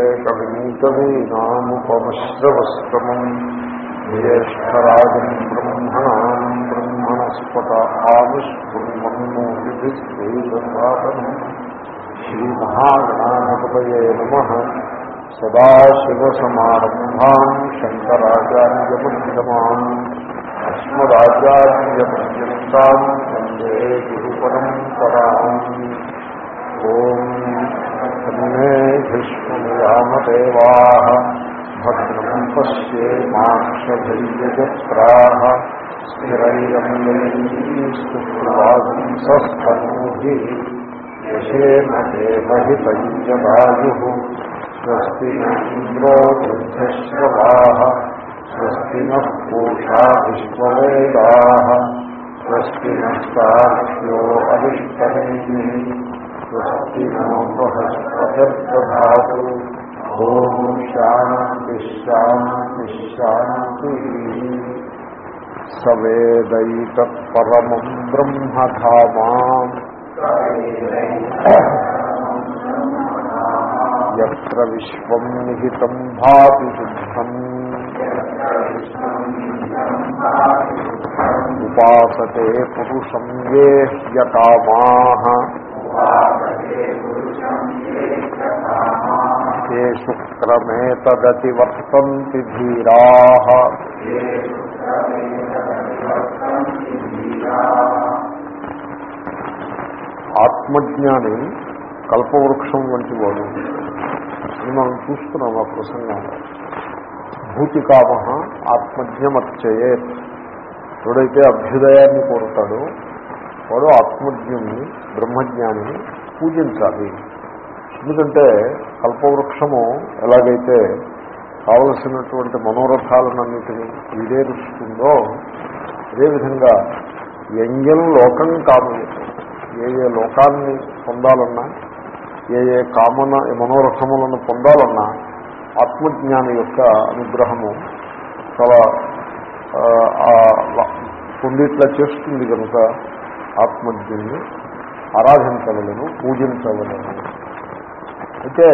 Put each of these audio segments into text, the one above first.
उपवीतिनमुपमश्रवस्तमम् ज्येष्ठराजम् ब्रह्मणाम् ब्रह्मणस्पत आविष्कुर्मन्मोहिभिस्त्रीदसादनम् श्रीमहागणाधिपतये नमः सदाशिवसमारम्भाम् शङ्कराचार्यमध्यमाम् अस्मदाचार्यपर्यन्ताम् वन्दे गुरुपरम्पराम् ॐ अन्ये भीष्मयामदेवाः भद्रम् पश्येमाक्षभिर्यजत्राः स्थिरैरङ्गैस्तुवांसस्तनूभिः यशेन देवहितञ्जदायुः स्वस्ति न इन्द्रो वृद्धश्रवाः स्वस्ति नः पूषा विश्ववेदाः स्वस्ति नस्ताभ्यो अविष्टनेमिः स्वस्ति नो बृहस्पतिर्दधातु ॐ शान्तिश्शान्तिश्शान्तिः सवेदैतत्परमम् ब्रह्मधामा यत्र विश्वम् निहितम् भाति शुद्धम् उपासते पुरुषम् ये ह्यकामाः तेषु क्रमे तदतिवर्तन्ति धीराः ఆత్మజ్ఞాని కల్పవృక్షం వంటి వాడు అని మనం చూస్తున్నాం ఆ ప్రసంగంలో భూతికామ ఆత్మజ్ఞమర్చయే ఎవడైతే అభ్యుదయాన్ని కోరుతాడో వాడు ఆత్మజ్ఞుని బ్రహ్మజ్ఞానిని పూజించాలి ఎందుకంటే కల్పవృక్షము ఎలాగైతే కావలసినటువంటి మనోరథాలన్నింటినీ ఈడేరుస్తుందో అదేవిధంగా వ్యంగ్యం లోకం కాదు. ఏ ఏ లోకాన్ని పొందాలన్నా ఏ ఏ కామన మనోరథములను పొందాలన్నా ఆత్మజ్ఞాని యొక్క అనుగ్రహము చాలా పొందిట్లా చేస్తుంది కనుక ఆత్మజ్ఞుని ఆరాధించవలను పూజించవలను. అయితే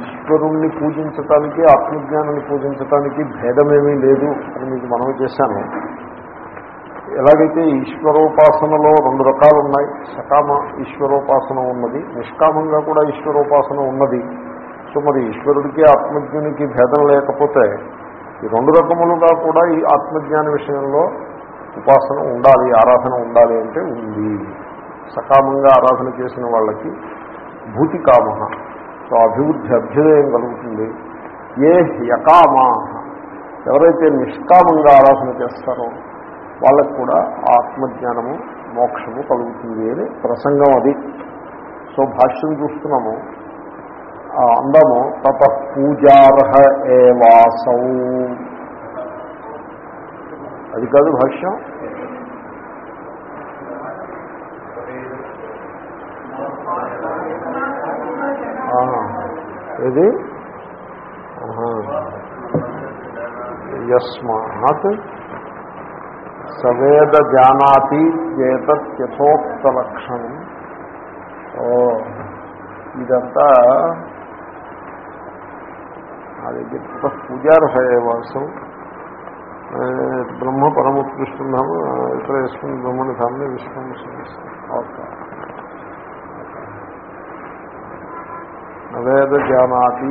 ఈశ్వరుణ్ణి పూజించటానికి ఆత్మజ్ఞానాన్ని పూజించటానికి భేదమేమీ లేదు అని మీకు మనం చేశాను. ఎలాగైతే ఈశ్వరోపాసనలో రెండు రకాలు ఉన్నాయి సకామ ఈశ్వరోపాసన ఉన్నది నిష్కామంగా కూడా ఈశ్వరోపాసన ఉన్నది. సో మరి ఈశ్వరుడికి ఆత్మజ్ఞునికి భేదం లేకపోతే ఈ రెండు రకములుగా కూడా ఈ ఆత్మజ్ఞాన విషయంలో ఉపాసన ఉండాలి ఆరాధన ఉండాలి అంటే ఉంది. సకామంగా ఆరాధన చేసిన వాళ్ళకి భూతికామ. సో అభివృద్ధి అభ్యుదయం కలుగుతుంది. ఏ యకామా ఎవరైతే నిష్కామంగా ఆరాధన చేస్తారో వాళ్ళకు కూడా ఆత్మజ్ఞానము మోక్షము కలుగుతుంది అని ప్రసంగం అది. సో భాష్యం చూస్తున్నాము. అందము తత పూజార్హ ఏవాసౌ. అది కాదు భాష్యం? ఇది? యస్మాత్ సవేద జానాతి చేతత్యథోక్త లక్షణం ఓ ఇదంతా అది పూజార్హయవాసం. బ్రహ్మ పరమోత్కృష్టం ఇతర యస్మిన్ బ్రహ్మని ధామ్య విశ్వం ఓకే. నవేద జానాతి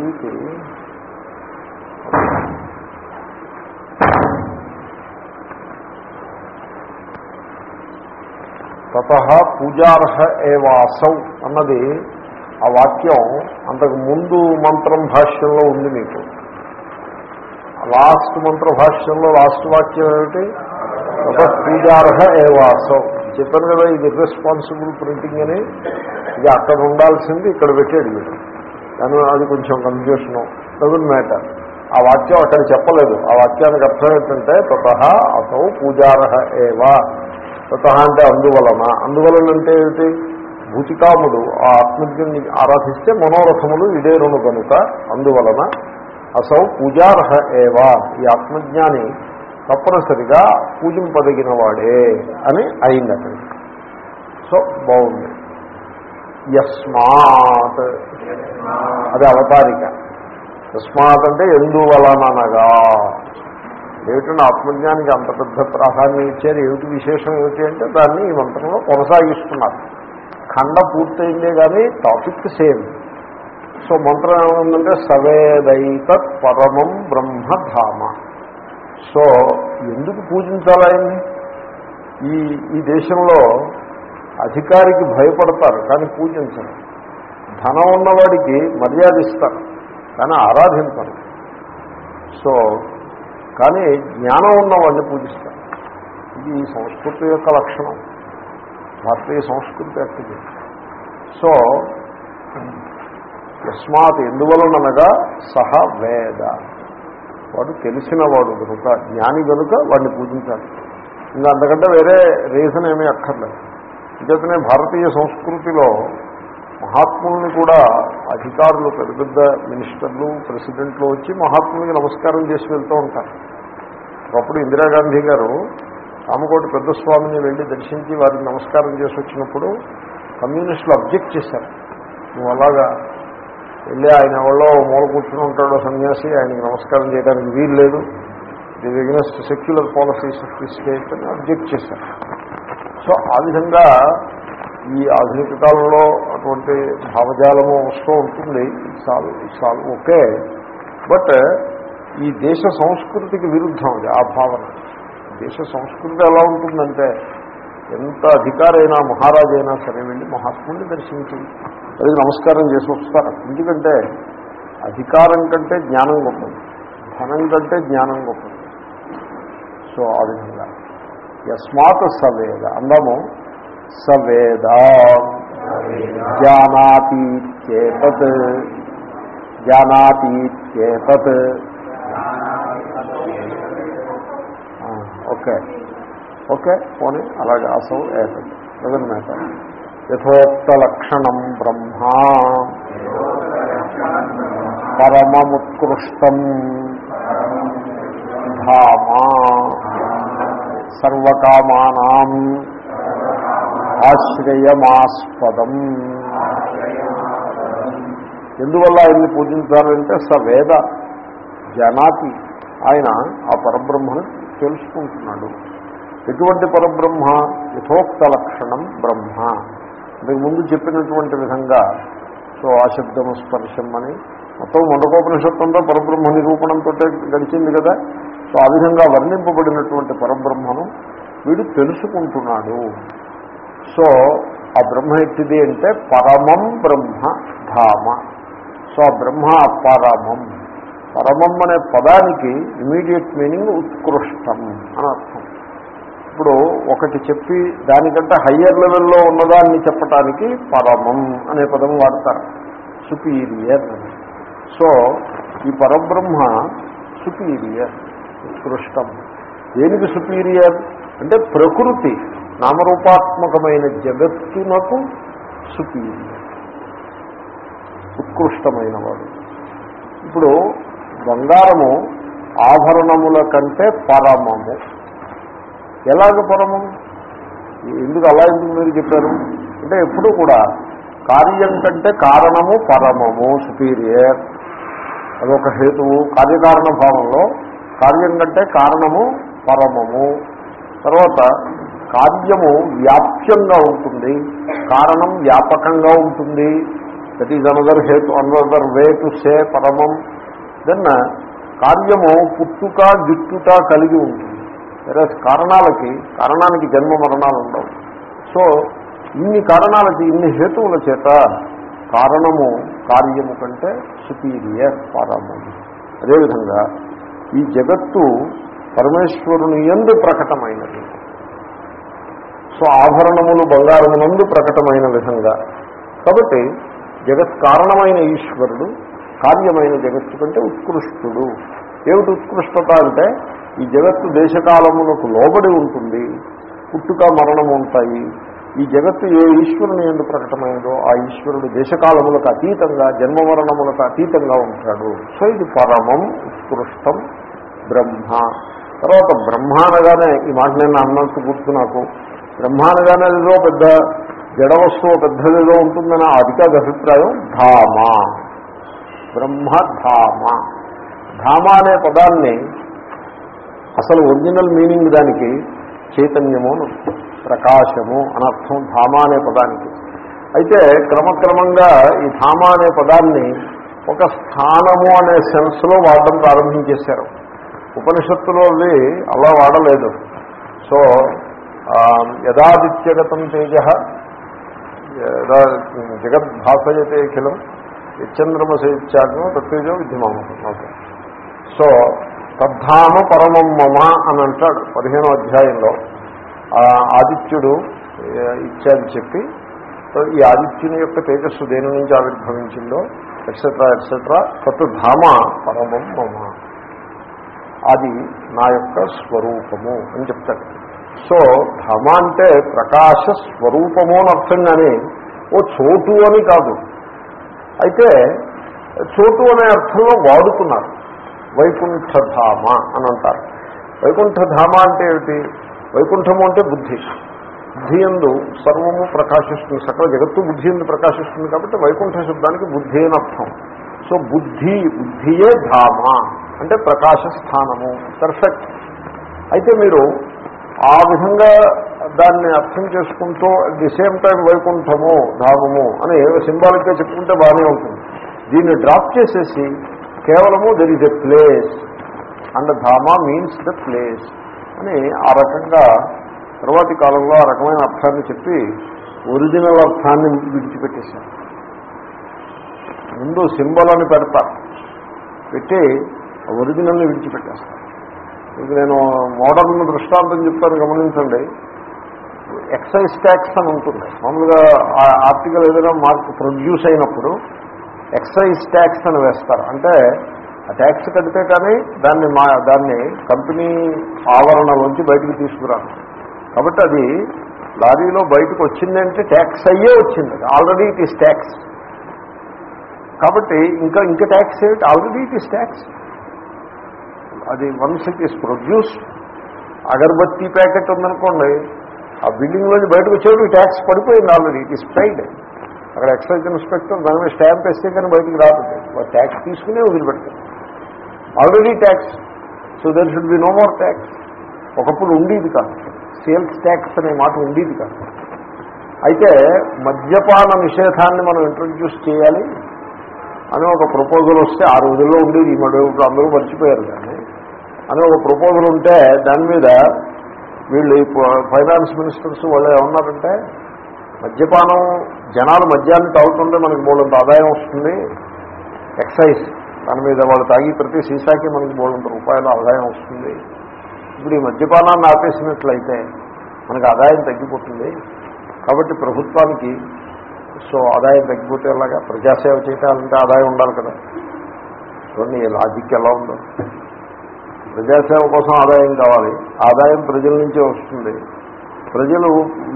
తత పూజార్హ ఏవాసౌ అన్నది ఆ వాక్యం అంతకు ముందు మంత్రం భాష్యంలో ఉంది మీకు. లాస్ట్ మంత్ర భాష్యంలో లాస్ట్ వాక్యం ఏమిటి? తత పూజార్హ ఏవాసౌ. చెప్పాను కదా ఇది ఇర్రెస్పాన్సిబుల్ ప్రింటింగ్ అని. ఇది అక్కడ ఉండాల్సింది ఇక్కడ పెట్టాడు మీరు. కానీ అది కొంచెం కన్ఫ్యూషను డజన్ మ్యాటర్ ఆ వాక్యం అక్కడ చెప్పలేదు. ఆ వాక్యానికి అర్థం ఏంటంటే తత అసౌ పూజారహ ఏవా. తత అంటే అందువలన. అందువలన అంటే ఏమిటి? భూతికాముడు ఆ ఆత్మజ్ఞుని ఆరాధిస్తే మనోరథములు ఇదేరును కనుక అందువలన అసౌ పూజార్హ ఏవా. ఈ ఆత్మజ్ఞాని తప్పనిసరిగా పూజింపదగిన వాడే అని అయింది అక్కడికి సో బాగుంది. యస్మాత్. అది అవతారిక. యస్మాత్ అంటే ఎందువలనగా. ఏమిటంటే ఆత్మజ్ఞానికి అంత పెద్ద ప్రాధాన్యం ఇచ్చారు ఏమిటి విశేషం? ఏమిటి అంటే దాన్ని ఈ మంత్రంలో కొనసాగిస్తున్నారు. ఖండ పూర్తయిందే కానీ టాపిక్ సేమ్. సో మంత్రం ఏమైందంటే సవేదైత పరమం బ్రహ్మధామ. సో ఎందుకు పూజించాలి ఈ ఈ దేశంలో అధికారికి భయపడతారు కానీ పూజించరు. ధనం ఉన్నవాడికి మర్యాద ఇస్తారు కానీ ఆరాధించరు సో కానీ జ్ఞానం ఉన్నవాడిని పూజిస్తారు. ఇది సంస్కృతి యొక్క లక్షణం. భారతీయ సంస్కృతి అట్టిది. సో యస్మాత్ ఎందువలనగా సహ వేద. వాడు తెలిసినవాడు కనుక జ్ఞాని కనుక వాడిని పూజించాలి. ఇంకా అంతకంటే వేరే రీజన్ ఏమీ అక్కర్లేదు. ఇంకనే భారతీయ సంస్కృతిలో మహాత్ముల్ని కూడా అధికారులు పెద్ద పెద్ద మినిస్టర్లు ప్రెసిడెంట్లు వచ్చి మహాత్ములకి నమస్కారం చేసి వెళ్తూ ఉంటారు. ఒకప్పుడు ఇందిరాగాంధీ గారు రామకోటి పెద్ద స్వామిని వెళ్ళి దర్శించి వారికి నమస్కారం చేసి వచ్చినప్పుడు కమ్యూనిస్టులు అబ్జెక్ట్ చేశారు. నువ్వు అలాగా వెళ్ళి ఆయన ఎవరో మూల కూర్చుని ఉంటాడో సన్యాసి ఆయనకి నమస్కారం చేయడానికి వీలు లేదు. The against secular policies of the state అని అబ్జెక్ట్ చేశారు. సో ఆ విధంగా ఈ ఆధునిక కాలంలో అటువంటి భావజాలము వస్తూ ఉంటుంది. చాలు చాలు ఓకే. బట్ ఈ దేశ సంస్కృతికి విరుద్ధం అది ఆ భావన. దేశ సంస్కృతి ఎలా ఉంటుందంటే ఎంత అధికారైనా మహారాజైనా సరే వెళ్ళి మహాత్ముడిని దర్శించి అది నమస్కారం చేసి వస్తారు. ఎందుకంటే అధికారం కంటే జ్ఞానం గొప్పది. ధనం కంటే జ్ఞానం గొప్పది. సో ఆ విధంగా. యస్మాత్ సవేద అందాము సవేద జానాతి చేతత్ జానాతి చేతత్ ఓకే ఓకే పోనీ అలాగే అసౌ ఏతత్ డజన్ మ్యాటర్ యథోక్త లక్షణం బ్రహ్మ పరమముత్కృష్టం ధామా సర్వకామానాం ఆశ్రయమాస్పదం. ఎందువల్ల ఆయన్ని పూజించాలంటే స వేద జనాతి ఆయన ఆ పరబ్రహ్మను తెలుసుకుంటున్నాడు. ఎటువంటి పరబ్రహ్మ? యథోక్త లక్షణం బ్రహ్మ. ఇంతకు ముందు చెప్పినటువంటి విధంగా సో ఆశబ్దము స్పర్శం అని మొత్తం మొండకోపనిషత్తంతో పరబ్రహ్మ నిరూపణంతో గడిచింది కదా. సో ఆ విధంగా వర్ణింపబడినటువంటి పరబ్రహ్మను వీడు తెలుసుకుంటున్నాడు. సో ఆ బ్రహ్మ ఎట్టిది అంటే పరమం బ్రహ్మ ధామ. సో ఆ బ్రహ్మ పరమం. పరమం అనే పదానికి ఇమీడియట్ మీనింగ్ ఉత్కృష్టం అని అర్థం. ఇప్పుడు ఒకటి చెప్పి దానికంటే హయ్యర్ లెవెల్లో ఉన్నదాన్ని చెప్పటానికి పరమం అనే పదం వాడతారు. సుపీరియర్ సో ఈ పరబ్రహ్మ సుపీరియర్ ఉత్కృష్టం దేనికి సుపీరియర్? అంటే ప్రకృతి నామరూపాత్మకమైన జగత్తునకు సుపీరియర్. ఉత్కృష్టమైన వాడు ఇప్పుడు బంగారము ఆభరణముల కంటే పరమము. ఎలాగ పరమము ఎందుకు అలా ఎందుకు మీరు చెప్పారు? అంటే ఎప్పుడూ కూడా కార్యం కంటే కారణము పరమము సుపీరియర్. అదొక హేతువు. కార్యకారణ భావంలో కార్యం కంటే కారణము పరమము. తర్వాత కార్యము వ్యాప్యంగా ఉంటుంది. కారణం వ్యాపకంగా ఉంటుంది. దట్ ఈజ్ అనదర్ హేతు అనదర్ వే టు సే పరమం. దెన్ కార్యము పుట్టుక గిట్టుట కలిగి ఉంటుంది. వేరే కారణాలకి కారణానికి జన్మ మరణాలు ఉండవు. సో ఇన్ని కారణాలకి ఇన్ని హేతువుల చేత కారణము కార్యము కంటే సుపీరియర్ పరమము. అదేవిధంగా ఈ జగత్తు పరమేశ్వరుని ఎందు ప్రకటమైనది. సో ఆభరణములు బంగారమునందు ప్రకటమైన విధంగా. కాబట్టి జగత్ కారణమైన ఈశ్వరుడు కార్యమైన జగత్తు కంటే ఉత్కృష్టుడు. ఏమిటి ఉత్కృష్టత అంటే ఈ జగత్తు దేశకాలములకు లోబడి ఉంటుంది పుట్టుక మరణము ఉంటాయి. ఈ జగత్తు ఏ ఈశ్వరుని ఎందు ప్రకటమైనదో ఆ ఈశ్వరుడు దేశకాలములకు అతీతంగా జన్మ మరణములకు అతీతంగా ఉంటాడు. సో ఇది పరమం ఉత్కృష్టం. బ్రహ్మ. తర్వాత బ్రహ్మ అనగానే ఈ మాట నేను అన్నట్టు గుర్తు నాకు. బ్రహ్మ అనగానే పెద్ద జడ వస్తువు పెద్దదిగా ఉంటుందని అది కాదు అభిప్రాయం ధామ. బ్రహ్మధామ ధామ. అనే పదాన్ని అసలు ఒరిజినల్ మీనింగ్ దానికి చైతన్యము అని ప్రకాశము అనర్థం ధామ అనే పదానికి. అయితే క్రమక్రమంగా ఈ ధామ అనే పదాన్ని ఒక స్థానము అనే సెన్స్లో వాడడం ప్రారంభించేశారు ఉపనిషత్తులో అవి అలా వాడలేదు. సో యదాదిత్యగతం తేజ యదా జగద్భాసయతే అఖిలం యచ్చంద్రమసేత్యాగ్నం తత్తేజో విద్యమానం ఓకే. సో తద్ధామ పరమం మమ అని అంటాడు పదిహేనో అధ్యాయంలో. ఆదిత్యుడు ఏ, ఇత్యాది చెప్పి సో ఈ ఆదిత్యుని యొక్క తేజస్సు దేని నుంచి ఆవిర్భవించిందో ఎట్సెట్రా ఎట్సెట్రా తత్ ధామ పరమం మమ. అది నా యొక్క స్వరూపము అని చెప్తాడు. సో ధమ అంటే ప్రకాశ స్వరూపము అని అర్థం కానీ ఓ చోటు అని కాదు. అయితే చోటు అనే అర్థంలో వాడుతున్నారు వైకుంఠధామ అని అంటారు. వైకుంఠధామ అంటే ఏమిటి? వైకుంఠము అంటే బుద్ధి. బుద్ధి ఎందు సర్వము ప్రకాశిస్తుంది. సకల జగత్తు బుద్ధి ఎందు ప్రకాశిస్తుంది కాబట్టి వైకుంఠ శబ్దానికి బుద్ధి అని అర్థం. సో బుద్ధి బుద్ధియే ధామ. అంటే ప్రకాశ స్థానము. పర్ఫెక్ట్ అయితే మీరు ఆ విధంగా దాన్ని అర్థం చేసుకుంటూ అట్ ది సేమ్ టైం వైకుంఠము ధామము అని సింబాలిక్గా చెప్పుకుంటే బాగానే ఉంటుంది. దీన్ని డ్రాప్ చేసేసి కేవలము there is a place and ధామ means the place అని ఆ రకంగా తర్వాతి కాలంలో ఆ రకమైన అర్థాన్ని చెప్పి ఒరిజినల్ అర్థాన్ని విడిచిపెట్టేశారు. ముందు సింబల్ అని పెడతారు పెట్టి ఒరిజినల్ని విడిచిపెట్టేస్తారు ఇది నేను మోడర్న్ దృష్టాంతం చెప్తాను గమనించండి. ఎక్సైజ్ ట్యాక్స్ అని ఉంటుంది. మామూలుగా ఆర్టికల్ ఏదైనా మార్క్ ప్రొడ్యూస్ అయినప్పుడు ఎక్సైజ్ ట్యాక్స్ అని వేస్తారు. అంటే ఆ ట్యాక్స్ కడితే కానీ దాన్ని మా దాన్ని కంపెనీ ఆవరణలోంచి బయటకు తీసుకురాను కాబట్టి అది లారీలో బయటకు వచ్చిందంటే ట్యాక్స్ అయ్యే వచ్చింది. Already it is tax. కాబట్టి ఇంకా ఇంకా ట్యాక్స్ ఏమిటి ఆల్రెడీ ఇట్ ఈస్ ట్యాక్స్ అది once it is produce agarbatti packet ఉందనుకోండి ఆ బిల్డింగ్లోంచి బయటకు వచ్చేవాడు ట్యాక్స్ పడిపోయింది ఆల్రెడీ ఇట్ ఈస్ పెయిడ్ అక్కడ ఎక్సైజ్ ఇన్స్పెక్టర్ దాని మీద స్టాంప్ వేస్తే కానీ బయటికి రాదు. ట్యాక్స్ తీసుకునే వదిలిపెడతారు already tax so there should be no more tax ఒకప్పుడు ఉండేది కాదు. సేల్స్ ట్యాక్స్ అనే మాట ఉండేది కాదు. అయితే మద్యపాన నిషేధాన్ని మనం ఇంట్రడ్యూస్ చేయాలి. అని ఒక ప్రపోజల్ వస్తే ఆ రోజుల్లో ఉండేది ఈ మడు అందరూ మర్చిపోయారు కానీ అని ఒక ప్రపోజల్ ఉంటే దాని మీద వీళ్ళు ఫైనాన్స్ మినిస్టర్స్ వాళ్ళు ఏమన్నారంటే మద్యపానం జనాలు మద్యాన్ని తాగుతుంటే మనకి బోలంత ఆదాయం వస్తుంది. ఎక్సైజ్ దాని మీద వాళ్ళు తాగి ప్రతి సీసాకి మనకి బోలంత రూపాయల ఆదాయం వస్తుంది. ఇప్పుడు ఈ మద్యపానాన్ని ఆపేసినట్లయితే మనకు ఆదాయం తగ్గిపోతుంది. కాబట్టి ప్రభుత్వానికి సో ఆదాయం తగ్గిపోతే ఎలాగా? ప్రజాసేవ చేయాలంటే ఆదాయం ఉండాలి కదా. చూడండి ఈ లాజిక్ ఎలా ఉందో. ప్రజాసేవ కోసం ఆదాయం కావాలి. ఆదాయం ప్రజల నుంచే వస్తుంది. ప్రజలు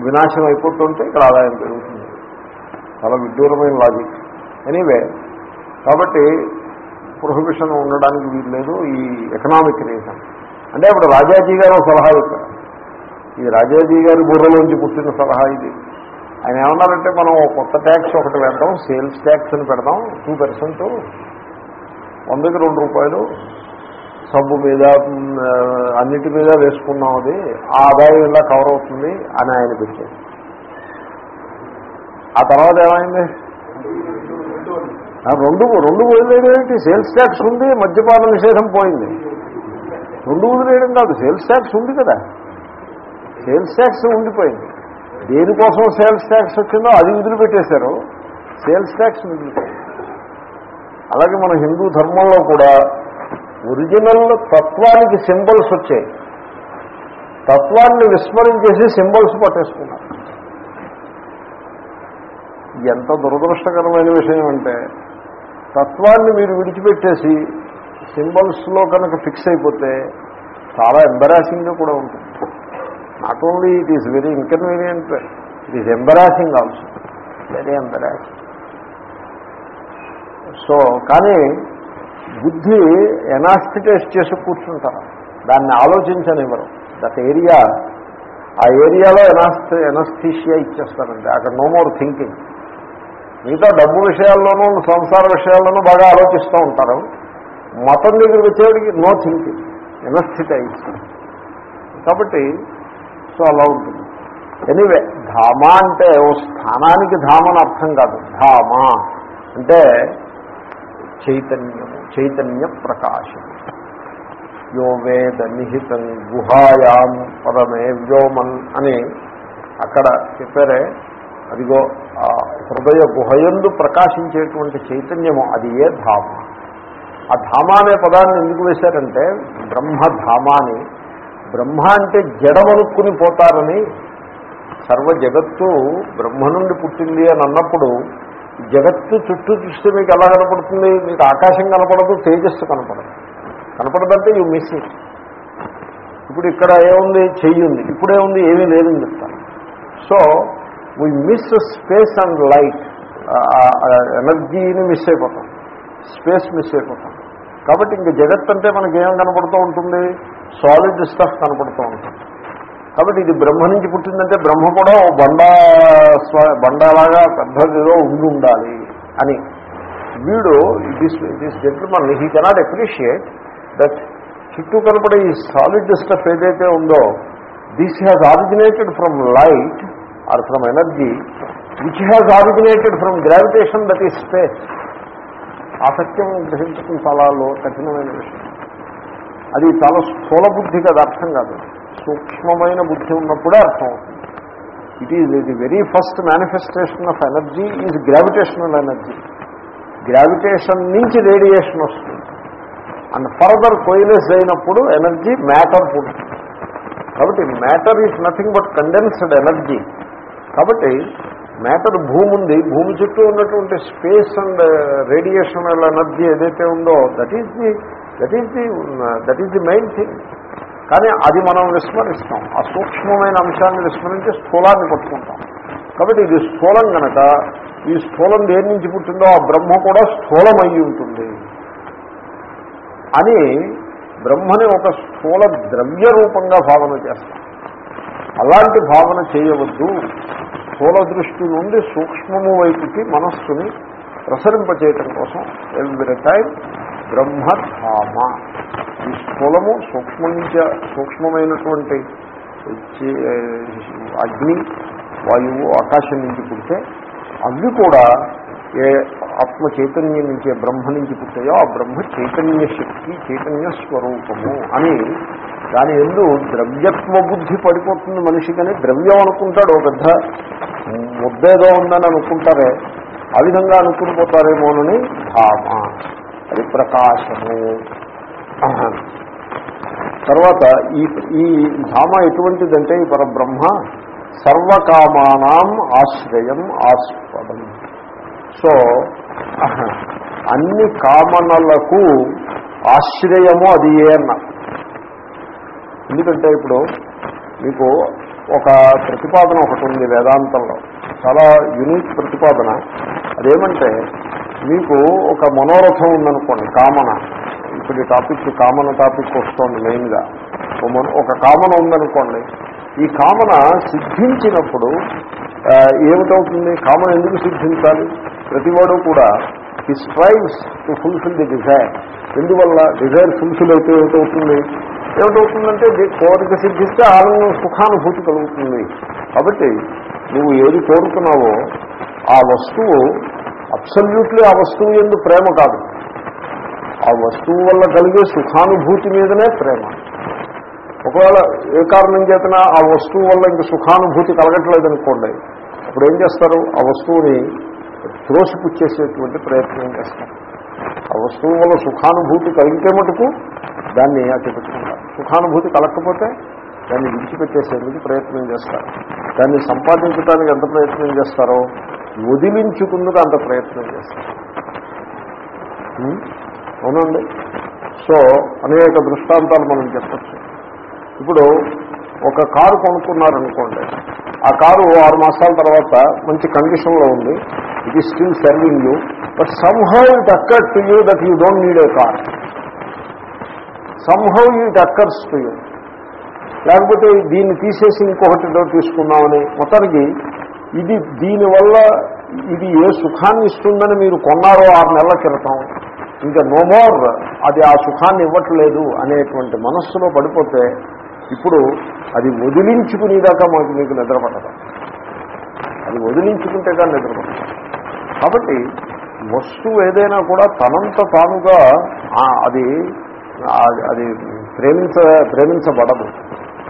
వినాశం అయిపోతుంటే ఇక్కడ ఆదాయం పెరుగుతుంది. చాలా విడ్డూరమైన లాజిక్. ఎనీవే కాబట్టి ప్రొహిబిషన్ ఉండడానికి వీలు లేదు. ఈ ఎకనామిక్ రీజన్. అంటే ఇప్పుడు రాజాజీ గారు ఒక సలహా ఇక్కడ ఈ రాజాజీ గారి బుర్రలోంచి పుట్టిన సలహా ఇది. ఆయన ఏమన్నారంటే మనం కొత్త ట్యాక్స్ ఒకటి పెడదాం సేల్స్ ట్యాక్స్ అని పెడదాం టూ పర్సెంట్ వందకి రెండు రూపాయలు సబ్బు మీద అన్నిటి మీద వేసుకున్నాం అది ఆ ఆదాయం ఇలా కవర్ అవుతుంది అని ఆయన పెట్టారు. ఆ తర్వాత ఏమైంది? రెండు రెండు వదిలేదేంటి సేల్స్ ట్యాక్స్ ఉంది మద్యపాన నిషేధం పోయింది. రెండు వదిలేయడం కాదు సేల్స్ ట్యాక్స్ ఉంది కదా. సేల్స్ ట్యాక్స్ ఉండిపోయింది. దేనికోసం సేల్స్ ట్యాక్స్ వచ్చిందో అది వదిలిపెట్టేశారు సేల్స్ ట్యాక్స్ మిగిలిపోయింది అలాగే మన హిందూ ధర్మంలో కూడా ఒరిజినల్ తత్వానికి సింబల్స్ వచ్చాయి. తత్వాన్ని విస్మరించేసి సింబల్స్ పట్టేసుకున్నారు. ఎంత దురదృష్టకరమైన విషయం అంటే తత్వాన్ని మీరు విడిచిపెట్టేసి సింబల్స్లో కనుక ఫిక్స్ అయిపోతే చాలా ఎంబరాసింగ్గా కూడా ఉంటుంది. Not only it is very inconvenient it is embarrassing also very embarrassing so కానీ బుద్ధి ఎనాస్థిటైజ్ చేసి కూర్చుంటారు. దాన్ని ఆలోచించనివ్వరు. దట్ ఏరియా ఆ ఏరియాలో ఎనాస్థి ఎనస్థీషియా ఇచ్చేస్తారండి. అక్కడ నో మోర్ థింకింగ్ మిగతా డబ్బు విషయాల్లోనూ సంసార విషయాల్లోనూ బాగా ఆలోచిస్తూ ఉంటారు. మతం దగ్గరికి వచ్చేవాడికి నో థింకింగ్ ఎనస్థిటైజ్ కాబట్టి సో అలా ఉంటుంది. ఎనీవే ధామ అంటే ఓ స్థానానికి ధామ అని అర్థం కాదు. ధామ అంటే చైతన్యము చైతన్య ప్రకాశం యో వేద నిహితం గుహాయాం పరమే వ్యోమన్ అని అక్కడ చెప్పారే. అదిగో హృదయ గుహయందు ప్రకాశించేటువంటి చైతన్యము అది ఏ ధామ? ఆ ధామ అనే పదాన్ని ఎందుకు వేశారంటే బ్రహ్మధామ అని బ్రహ్మ అంటే జడమనుక్కుని పోతారని సర్వ జగత్తు బ్రహ్మ నుండి పుట్టింది అని అన్నప్పుడు జగత్తు చుట్టూ చూస్తే మీకు ఎలా కనపడుతుంది? మీకు ఆకాశం కనపడదు తేజస్సు కనపడదు. కనపడదంటే యూ మిస్ ఇట్ ఇప్పుడు ఇక్కడ ఏముంది చెయ్యి ఉంది. ఇప్పుడేముంది ఏమీ లేదని చెప్తాను so we miss space and light ఎనర్జీని మిస్ అయిపోతాం. స్పేస్ మిస్ అయిపోతాం. కాబట్టి ఇంక జగత్ అంటే మనకి ఏం కనపడుతూ ఉంటుంది? సాలిడ్ స్టఫ్ కనపడుతూ ఉంటుంది. కాబట్టి ఇది బ్రహ్మ నుంచి పుట్టిందంటే బ్రహ్మ కూడా ఓ బండ స్వ బండలాగా పెద్దదిలో ఉండి ఉండాలి అని. వీడు this this gentleman he cannot appreciate that చుట్టూ కనపడే ఈ సాలిడ్ స్టఫ్ ఏదైతే ఉందో this has originated from light or from energy which has originated from gravitation that is space అసత్యం గ్రహించడం చాలా లో- కఠినమైన విషయం. అది చాలా స్థూల బుద్ధి కదా అర్థం కాదు. సూక్ష్మమైన బుద్ధి ఉన్నప్పుడే అర్థం అవుతుంది. It is the very first manifestation of energy is gravitational energy gravitation నుంచి రేడియేషన్ వస్తుంది. అండ్ ఫర్దర్ కోయిలెస్ అయినప్పుడు ఎనర్జీ మ్యాటర్ పుడుతుంది కాబట్టి matter is nothing but condensed energy కాబట్టి మ్యాటర్ భూమి ఉంది భూమి చుట్టూ ఉన్నటువంటి స్పేస్ అండ్ రేడియేషనల్ ఎనర్జీ ఏదైతే ఉందో that is the that is the that is the main thing కానీ అది మనం విస్మరిస్తాం. ఆ సూక్ష్మమైన అంశాన్ని విస్మరించి స్థూలాన్ని పట్టుకుంటాం. కాబట్టి ఇది స్థూలం కనుక ఈ స్థూలం దేని నుంచి పుట్టిందో ఆ బ్రహ్మ కూడా స్థూలమై ఉంటుంది. అని బ్రహ్మని ఒక స్థూల ద్రవ్య రూపంగా భావన చేస్తాం. అలాంటి భావన చేయవద్దు. స్థూల దృష్టి నుండి సూక్ష్మము వైపుకి మనస్సుని ప్రసరింపచేయటం కోసం ఎవ్రీ టైం బ్రహ్మధామ. ఈ స్థూలము సూక్ష్మం సూక్ష్మమైనటువంటి అగ్ని వాయువు ఆకాశం నుంచి పుడితే అవి కూడా ఏ ఆత్మ చైతన్యం నుంచి బ్రహ్మ నుంచి పుట్టాయో ఆ బ్రహ్మ చైతన్య శక్తి చైతన్య స్వరూపము అని దాని ఎందు ద్రవ్యత్వ బుద్ధి పడిపోతుంది మనిషికని ద్రవ్యం అనుకుంటాడు ఓ పెద్ద ముద్దేదో ఉందని అనుకుంటారే ఆ విధంగా అనుకుని పోతారేమోనని భామ అది ప్రకాశము. తర్వాత ఈ ఈ భామ ఎటువంటిదంటే ఈ పరబ్రహ్మ సర్వకామానాం ఆశ్రయం ఆస్పదం. సో అన్ని కామనలకు ఆశ్రయము అది ఏ అన్న. ఎందుకంటే ఇప్పుడు మీకు ఒక ప్రతిపాదన ఒకటి ఉంది వేదాంతంలో. చాలా యునిక్ ప్రతిపాదన. అదేమంటే మీకు ఒక మనోరథం ఉందనుకోండి కామన. ఇప్పుడు ఈ టాపిక్ కామన టాపిక్ వస్తుంది మెయిన్గా ఒక కామన ఉందనుకోండి ఈ కామన సిద్ధించినప్పుడు ఏమిటవుతుంది? కామన్ ఎందుకు సిద్ధించాలి? ప్రతివాడు కూడా ఈ strives to fulfil the desire ఎందువల్ల డిజైర్ ఫుల్ఫిల్ అయితే ఏమిటవుతుంది? ఏమిటవుతుందంటే కోరిక సిద్ధిస్తే ఆనందం సుఖానుభూతి కలుగుతుంది. కాబట్టి నువ్వు ఏది కోరుతున్నావో ఆ వస్తువు అబ్సల్యూట్లీ ఆ వస్తువు ఎందు ప్రేమ కాదు. ఆ వస్తువు వల్ల కలిగే సుఖానుభూతి మీదనే ప్రేమ. ఒకవేళ ఏ కారణం చేతనా ఆ వస్తువు వల్ల ఇంక సుఖానుభూతి కలగట్లేదనుకోండి అప్పుడు ఏం చేస్తారు? ఆ వస్తువుని త్రోసిపుచ్చేసేటువంటి ప్రయత్నం చేస్తారు. ఆ వస్తువు వల్ల సుఖానుభూతి కలిగితే మటుకు దాన్ని అతిపెట్టుకుంటారు. సుఖానుభూతి కలగకపోతే దాన్ని విడిచిపెట్టేసేందుకు ప్రయత్నం చేస్తారు. దాన్ని సంపాదించడానికి ఎంత ప్రయత్నం చేస్తారో వదిలించుకున్నది అంత ప్రయత్నం చేస్తారు. అవునండి. సో అనేక దృష్టాంతాలు మనం చెప్పచ్చు. ఇప్పుడు ఒక కారు కొనుక్కున్నారనుకోండి. ఆ కారు ఆరు మాసాల తర్వాత మంచి కండిషన్లో ఉంది. It is still serving you but somehow it occur to you that you don't need a car somehow it occurs to you లేకపోతే దీన్ని తీసేసి ఇంకొకటి తీసుకుందామని మొత్తానికి ఇది దీనివల్ల ఇది ఏ సుఖాన్ని ఇస్తుందని మీరు కొన్నారో ఆరు నెలల క్రితం. ఇంకా నో మోర్ అది ఆ సుఖాన్ని ఇవ్వట్లేదు అనేటువంటి మనస్సులో పడిపోతే ఇప్పుడు అది వదిలించుకునేదాకా మాకు మీకు నిద్రపడదు అది వదిలించుకుంటే కానీ నిద్రపడదు కాబట్టి వస్తువు ఏదైనా కూడా తనంత తానుగా అది అది ప్రేమించ ప్రేమించబడదు.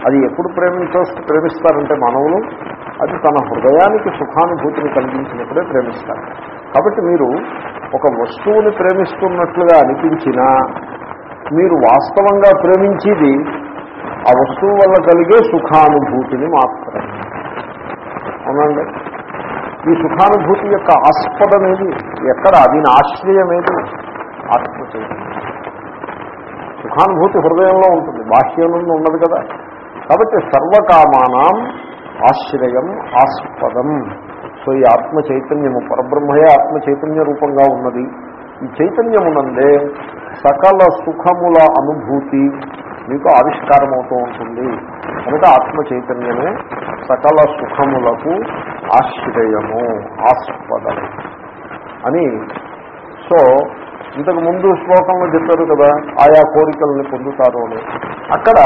అది ఎప్పుడు ప్రేమించ ప్రేమిస్తారంటే మనవులు అది తన హృదయానికి సుఖానుభూతిని కలిగించినప్పుడే ప్రేమిస్తారు. కాబట్టి మీరు ఒక వస్తువుని ప్రేమిస్తున్నట్లుగా అనిపించినా మీరు వాస్తవంగా ప్రేమించేది ఆ వస్తువు వల్ల కలిగే సుఖానుభూతిని మాత్రమే. అవునండి? ఈ సుఖానుభూతి యొక్క ఆస్పదమేది? ఎక్కడ? దీని ఆశ్రయమేది? ఆత్మ చైతన్యం సుఖానుభూతి హృదయంలో ఉంటుంది. బాహ్యం ఉన్నది కదా. కాబట్టి సర్వకామానం ఆశ్రయం ఆస్పదం. సో ఈ ఆత్మ చైతన్యము పరబ్రహ్మయే ఆత్మ చైతన్య రూపంగా ఉన్నది. ఈ చైతన్యమునందే సకల సుఖముల అనుభూతి మీకు ఆవిష్కారమవుతూ ఉంటుంది. కనుక ఆత్మ చైతన్యమే సకల సుఖములకు ఆశ్రయము ఆస్పదము అని. సో ఇంతకు ముందు శ్లోకంలో చెప్పారు కదా ఆయా కోరికలను పొందుతారు అని. అక్కడ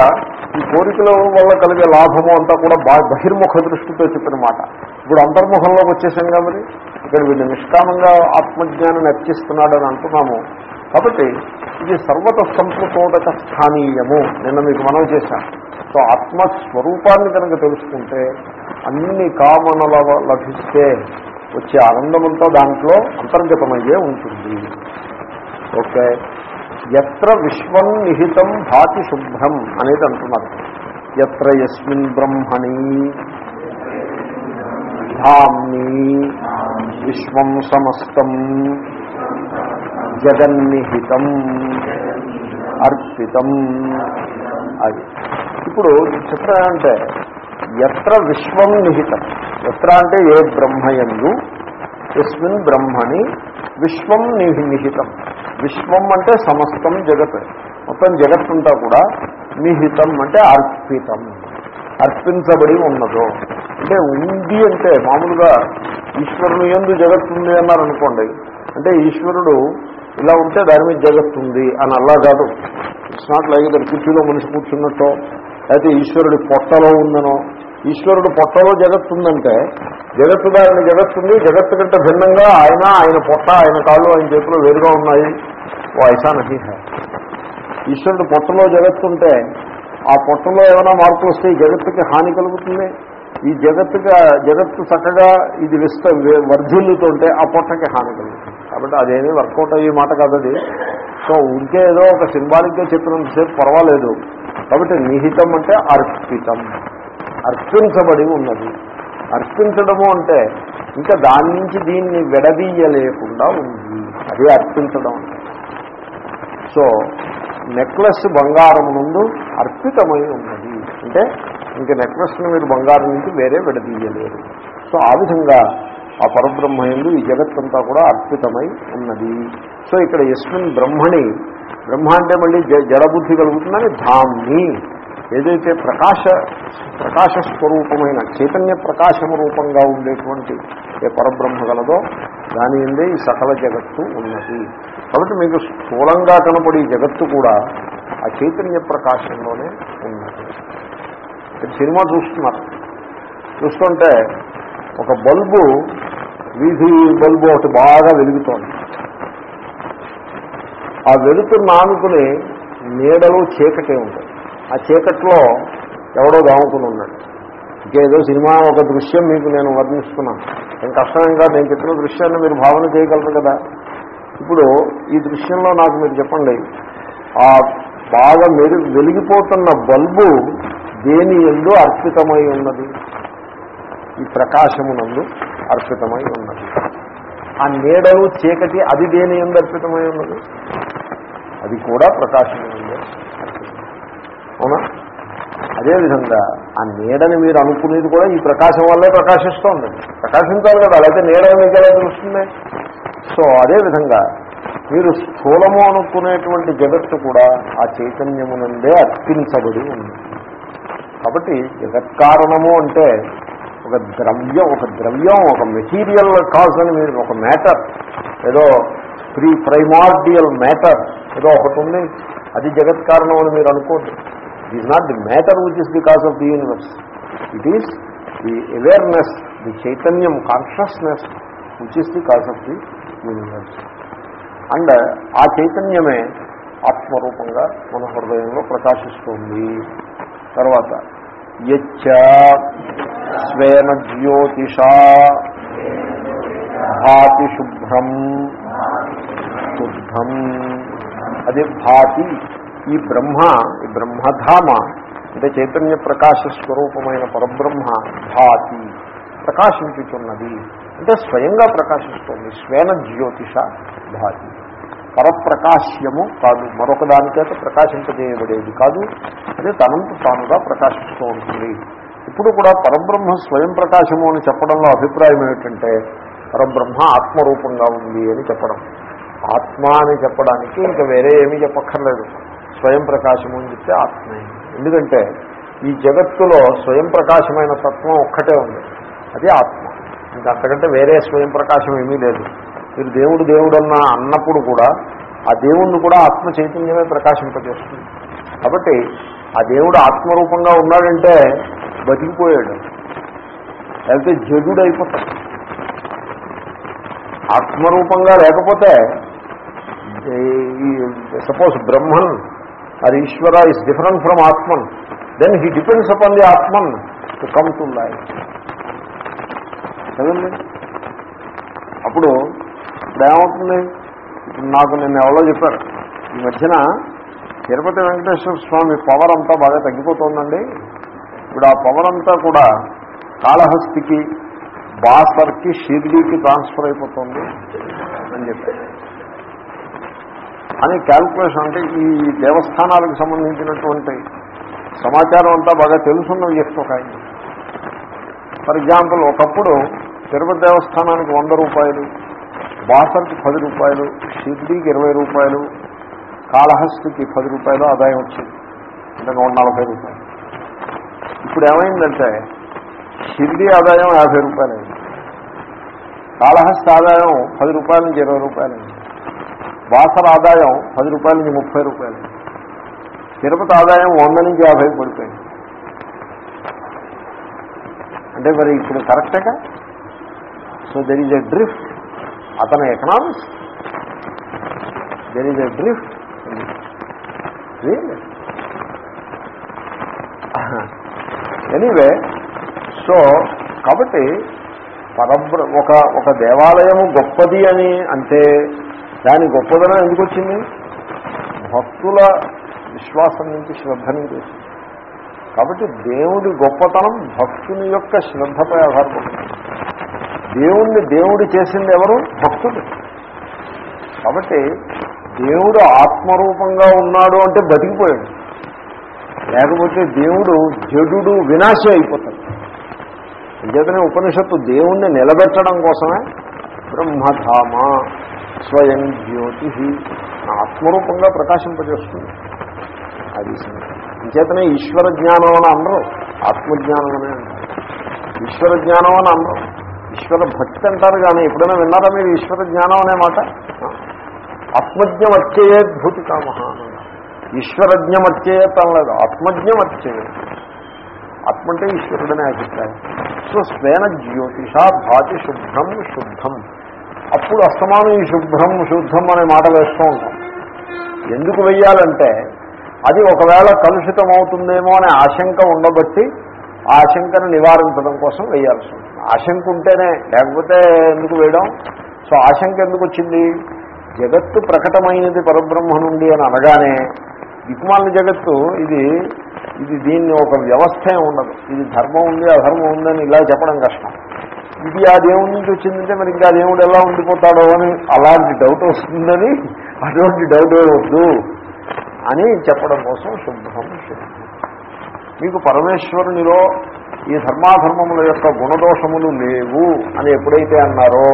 ఈ కోరికల వల్ల కలిగే లాభము అంతా కూడా బహిర్ముఖ దృష్టితో చెప్పిన మాట. ఇప్పుడు అంతర్ముఖంలోకి వచ్చేసాం కాబట్టి ఇక్కడ వీళ్ళు నిష్కామంగా ఆత్మజ్ఞానం అర్చిస్తున్నాడని అంటున్నాము. కాబట్టి ఇది సర్వత సంప్రతోడక స్థానీయము. నిన్న మీకు మనం చేశాం సో ఆత్మస్వరూపాన్ని కనుక తెలుసుకుంటే అన్ని కామనల లభిస్తే వచ్చే ఆనందమంతా దాంట్లో అంతర్గతమయ్యే ఉంటుంది. ఓకే? ఎత్ర విశ్వం నిహితం భాతి శుభ్రం అనేది అంటున్నారు. ఎత్ర యస్మిన్ బ్రహ్మణి ధామ్ని విశ్వం సమస్తం. జగన్నిహితం. అర్పితం. అది. ఇప్పుడు చిత్రం అంటే ఎత్ర విశ్వం నిహితం. ఎత్ర అంటే ఏ బ్రహ్మయందు యస్మిన్ బ్రహ్మని విశ్వం నిహి నిహితం. విశ్వం అంటే సమస్తం జగత్. మొత్తం జగత్తుంటా కూడా నిహితం అంటే అర్పితం. అర్పించబడి ఉన్నదో. అంటే ఉంది అంటే మామూలుగా ఈశ్వరుని ఎందు జగత్తుంది ఉంది అన్నారు అనుకోండి అంటే ఈశ్వరుడు ఇలా ఉంటే దాని మీద జగత్తుంది అని అలా కాదు. ఇట్స్ నాట్ లైక్ కుర్చీలో మనిషి కూర్చున్నట్టో అయితే ఈశ్వరుడి పొట్టలో ఉందనో. ఈశ్వరుడు పొట్టలో జగత్తు ఉందంటే జగత్తు దారిని జగత్తు ఉంది జగత్తు కంటే భిన్నంగా ఆయన ఆయన పొట్ట ఆయన కాళ్ళు ఆయన చేతులు వేరుగా ఉన్నాయి. ఓ ఐసా ఈశ్వరుడు పొట్టలో జగత్తు ఉంటే ఆ పొట్టలో ఏమైనా మార్పులు వస్తే జగత్తుకి హాని కలుగుతుంది? ఈ జగత్తుగా జగత్తు చక్కగా ఇది విస్త వర్ధిల్లుతుంటే ఆ పొట్టకి హాని కలుగుతుంది. కాబట్టి అదేమీ వర్కౌట్ అయ్యే మాట కాదది సో ఉంటే ఏదో ఒక సింబాలిక్గా చెప్పినంతసేపు పర్వాలేదు. కాబట్టి నిహితం అంటే అర్పితం. అర్పించబడి ఉన్నది. అర్పించడము అంటే ఇంకా దాని నుంచి దీన్ని విడదీయలేకుండా ఉంది. అదే అర్పించడం అంటే. సో నెక్లెస్ బంగారం ముందు అర్పితమై ఉన్నది. అంటే ఇంక నెక్లెస్ని మీరు బంగారం నుంచి వేరే విడదీయలేరు. సో ఆ విధంగా ఆ పరబ్రహ్మయందు ఈ జగత్తంతా కూడా అర్పితమై ఉన్నది. సో ఇక్కడ యస్మిన్ బ్రహ్మణి బ్రహ్మ అంటే మళ్ళీ జ- జడబుద్ధి కలుగుతుందని ధామ్ని. ఏదైతే ప్రకాశ ప్రకాశ స్వరూపమైన చైతన్య ప్రకాశము రూపంగా ఉండేటువంటి ఏ పరబ్రహ్మ గలదో దాని ఎందే ఈ సకల జగత్తు ఉన్నది. కాబట్టి మీకు స్థూలంగా కనపడే జగత్తు కూడా ఆ చైతన్య ప్రకాశంలోనే సినిమా చూస్తున్నారు. చూస్తుంటే ఒక బల్బు వీధి బల్బు ఒకటి బాగా వెలుగుతోంది. ఆ వెలుతున్న ఆనుకుని నీడలు చీకటే ఉంటుంది ఆ చీకట్లో ఎవడో దాముకుని ఉన్నాడు. ఇంకేదో సినిమా ఒక దృశ్యం మీకు నేను వర్ణిస్తున్నాను. నేను కష్టంగా నేను చెప్పిన దృశ్యాన్ని మీరు భావన చేయగలరు కదా. ఇప్పుడు ఈ దృశ్యంలో నాకు మీరు చెప్పండి ఆ బాగా మెరు వెలిగిపోతున్న బల్బు దేని ఎందు అర్పితమై ఉన్నది? ఈ ప్రకాశమునందు అర్పితమై ఉన్నది. ఆ నీడలు చీకటి అది దేని ఎందు అర్పితమై ఉన్నది? అది కూడా ప్రకాశమునందు ఉంది అవునా? అదేవిధంగా ఆ నీడని మీరు అనుకునేది కూడా ఈ ప్రకాశం వల్లే ప్రకాశిస్తోంది. ప్రకాశించాలి కదా అలాగే నీడని మీకు ఎలా తెలుస్తుంది? సో అదేవిధంగా మీరు స్థూలము అనుకునేటువంటి జగత్తు కూడా ఆ చైతన్యమునందే అర్పించబడి ఉంది. కాబట్టి జగత్కారణము అంటే ఒక ద్రవ్యం ఒక ద్రవ్యం ఒక మెటీరియల్ కాజ్ అని మీరు ఒక మ్యాటర్ ఏదో ప్రీ ప్రైమార్డియల్ మ్యాటర్ ఏదో ఒకటి ఉంది. అది జగత్ కారణం అని మీరు అనుకోండి it is not the matter which is the cause of the universe it is the awareness the చైతన్యం consciousness which is the cause of the universe and ఆ చైతన్యమే ఆత్మరూపంగా మన హృదయంలో ప్రకాశిస్తుంది. తర్వాత యచ్చ స్వేన జ్యోతిషా భాతి శుభ్రం శుద్ధం. అది భాతి ఈ బ్రహ్మ ఈ బ్రహ్మధామ అంటే చైతన్య ప్రకాశ స్వరూపమైన పరబ్రహ్మ భాతి ప్రకాశించుతున్నది అంటే స్వయంగా ప్రకాశిస్తోంది. స్వేన జ్యోతిష భాతి. పరప్రకాశ్యము కాదు. మరొక దానికైతే ప్రకాశింపజేయబడేది కాదు. అది తనంత తానుగా ప్రకాశిస్తూ ఉంటుంది. ఇప్పుడు కూడా పరబ్రహ్మ స్వయం ప్రకాశము అని చెప్పడంలో అభిప్రాయం ఏమిటంటే పరబ్రహ్మ ఆత్మరూపంగా ఉంది అని చెప్పడం. ఆత్మ అని చెప్పడానికి ఇంకా వేరే ఏమీ చెప్పక్కర్లేదు. స్వయం ప్రకాశము అని చెప్తే ఆత్మే. ఎందుకంటే ఈ జగత్తులో స్వయం ప్రకాశమైన తత్వం ఒక్కటే ఉంది. అది ఆత్మ. ఇంకా అంతకంటే వేరే స్వయం ప్రకాశం ఏమీ లేదు. మీరు దేవుడు దేవుడన్న అన్నప్పుడు కూడా ఆ దేవుణ్ణి కూడా ఆత్మ చైతన్యమే ప్రకాశింపజేస్తుంది. కాబట్టి ఆ దేవుడు ఆత్మరూపంగా ఉన్నాడంటే బతికిపోయాడు. లేకపోతే జడు అయిపోతాడు ఆత్మరూపంగా లేకపోతే suppose Brahman or Ishwara is different from Atman. Then he depends upon the Atman to come to life అప్పుడు అప్పుడు ఇప్పుడు ఏమవుతుంది ఇప్పుడు నాకు నిన్న ఎవరో చెప్పారు. ఈ మధ్యన తిరుపతి వెంకటేశ్వర స్వామి పవర్ అంతా బాగా తగ్గిపోతుందండి. ఇప్పుడు ఆ పవర్ అంతా కూడా కాళహస్తికి బాసర్కి షిర్డీకి ట్రాన్స్ఫర్ అయిపోతుంది అని చెప్పారు. అని క్యాల్కులేషన్ అంటే ఈ దేవస్థానాలకు సంబంధించినటువంటి సమాచారం అంతా బాగా తెలుసున్న వ్యక్తి ఒక ఆయన. ఫర్ ఎగ్జాంపుల్ ఒకప్పుడు తిరుపతి దేవస్థానానికి వంద రూపాయలు బాసర్కి పది రూపాయలు షిర్డీకి ఇరవై రూపాయలు కాళహస్తికి పది రూపాయలు ఆదాయం వచ్చింది. అంటే నూట నలభై రూపాయలు. ఇప్పుడు ఏమైందంటే షిర్డీ ఆదాయం యాభై రూపాయలైంది. కాళహస్తి ఆదాయం పది రూపాయల నుంచి ఇరవై రూపాయలు బాసర్ బాసర ఆదాయం పది రూపాయల నుంచి ముప్పై రూపాయలు తిరుపతి ఆదాయం వంద నుంచి యాభై పడిపోయింది. అంటే మరి ఇప్పుడు కరెక్టేగా? So there is a drift అతని economics there is a drift anyway so కాబట్టి పరబ్ర ఒక ఒక దేవాలయము గొప్పది అని అంటే దాని గొప్పదనం ఎందుకు వచ్చింది? భక్తుల విశ్వాసం నుంచి శ్రద్ధ నుంచి వచ్చింది. కాబట్టి దేవుడి గొప్పతనం భక్తుని యొక్క శ్రద్ధపై ఆధారపడుతుంది. దేవుణ్ణి దేవుడు చేసింది ఎవరు? భక్తుడు కాబట్టి దేవుడు ఆత్మరూపంగా ఉన్నాడు అంటే బతికిపోయాడు. లేకపోతే దేవుడు జడుడు వినాశి అయిపోతాడు. అంచేతనే ఉపనిషత్తు దేవుణ్ణి నిలబెట్టడం కోసమే బ్రహ్మధామ స్వయం జ్యోతి ఆత్మరూపంగా ప్రకాశింపజేస్తుంది. అది అంచేతనే ఈశ్వర జ్ఞానం అని అనరు ఆత్మజ్ఞానం అనే అంటారు ఈశ్వర జ్ఞానం అని అనరు. ఈశ్వర భక్తి అంటారు కానీ ఎప్పుడైనా విన్నారా మీరు ఈశ్వర జ్ఞానం అనే మాట? ఆత్మజ్ఞం వచ్చేయద్భూతి కామహ ఈశ్వరజ్ఞం వచ్చేయత్ అనలేదు ఆత్మజ్ఞం వచ్చేయత్ ఆత్మ అంటే ఈశ్వరుడనే అభిప్రాయం. సో స్వేన జ్యోతిష భాతి శుభ్రం శుద్ధం. అప్పుడు అస్తమానం ఈ శుభ్రం శుద్ధం అనే మాట వేస్తూ ఉంటాం. ఎందుకు వెయ్యాలంటే అది ఒకవేళ కలుషితం అవుతుందేమో అనే ఆశంక ఉండబట్టి ఆ ఆశంకను నివారించడం కోసం వేయాల్సి ఉంటుంది. ఆశంక ఉంటేనే లేకపోతే ఎందుకు వేయడం? సో ఆశంక ఎందుకు వచ్చింది జగత్తు ప్రకటమైనది పరబ్రహ్మ నుండి అని అనగానే దిక్మాల జగత్తు ఇది ఇది దీన్ని ఒక వ్యవస్థే ఉండదు. ఇది ధర్మం ఉంది అధర్మం ఉందని ఇలా చెప్పడం కష్టం. ఇది ఆ దేవుడి నుంచి వచ్చిందంటే మరి ఇంకా దేవుడు ఎలా ఉండిపోతాడో అని అలాంటి డౌట్ వస్తుందని అటువంటి డౌట్ వద్దు అని చెప్పడం కోసం శుభ్రం శుభ్రం మీకు పరమేశ్వరునిలో ఈ ధర్మాధర్మముల యొక్క గుణదోషములు లేవు అని ఎప్పుడైతే అన్నారో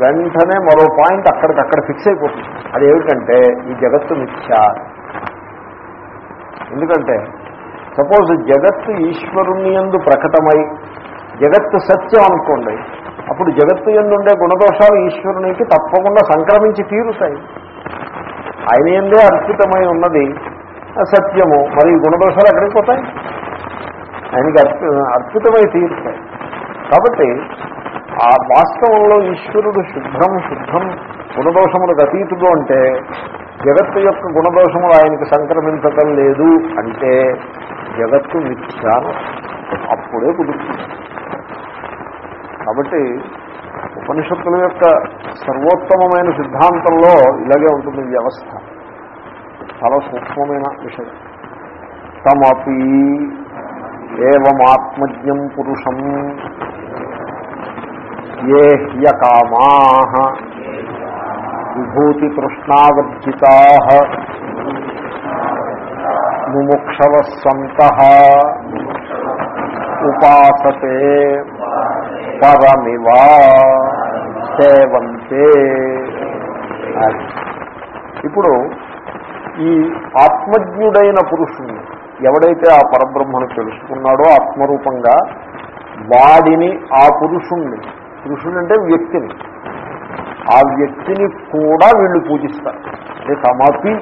వెంటనే మరో పాయింట్ అక్కడికక్కడ ఫిక్స్ అయిపోతుంది. అదేమిటంటే ఈ జగత్తు మిథ్యా. ఎందుకంటే సపోజ్ జగత్తు ఈశ్వరుని ఎందు ప్రకటమై జగత్తు సత్యం అనుకోండి అప్పుడు జగత్తు ఎందుండే గుణదోషాలు ఈశ్వరునికి తప్పకుండా సంక్రమించి తీరుతాయి. ఆయన ఎందే అర్పితమై ఉన్నది సత్యము మరి గుణదోషాలు ఎక్కడికి పోతాయి? ఆయనకి అర్పి అర్పితమై తీరుతాయి. కాబట్టి ఆ వాస్తవంలో ఈశ్వరుడు శుద్ధం శుద్ధం గుణదోషములకు అతీతుడు అంటే జగత్తు యొక్క గుణదోషములు ఆయనకి సంక్రమించటం లేదు అంటే జగత్తు మిథ్యాను. అప్పుడే కుదురుతుంది. కాబట్టి ఉపనిషత్తుల యొక్క సర్వోత్తమమైన సిద్ధాంతంలో ఇలాగే ఉంటుంది వ్యవస్థ. చాలా సూక్ష్మమైన విషయం. తమపి ఏమాత్మజ్ఞం పురుషం. ఏ హ్యకామా. విభూతి తృష్ణావర్జితా ముముక్షవ సంత ఉపాసతే పరమివా. సేవంతే. ఇప్పుడు ఈ ఆత్మజ్ఞుడైన పురుషుణ్ణి ఎవడైతే ఆ పరబ్రహ్మను తెలుసుకున్నాడో ఆత్మరూపంగా వాడిని ఆ పురుషుణ్ణి పురుషుడు అంటే వ్యక్తిని ఆ వ్యక్తిని కూడా వీళ్ళు పూజిస్తారు. అంటే తమపి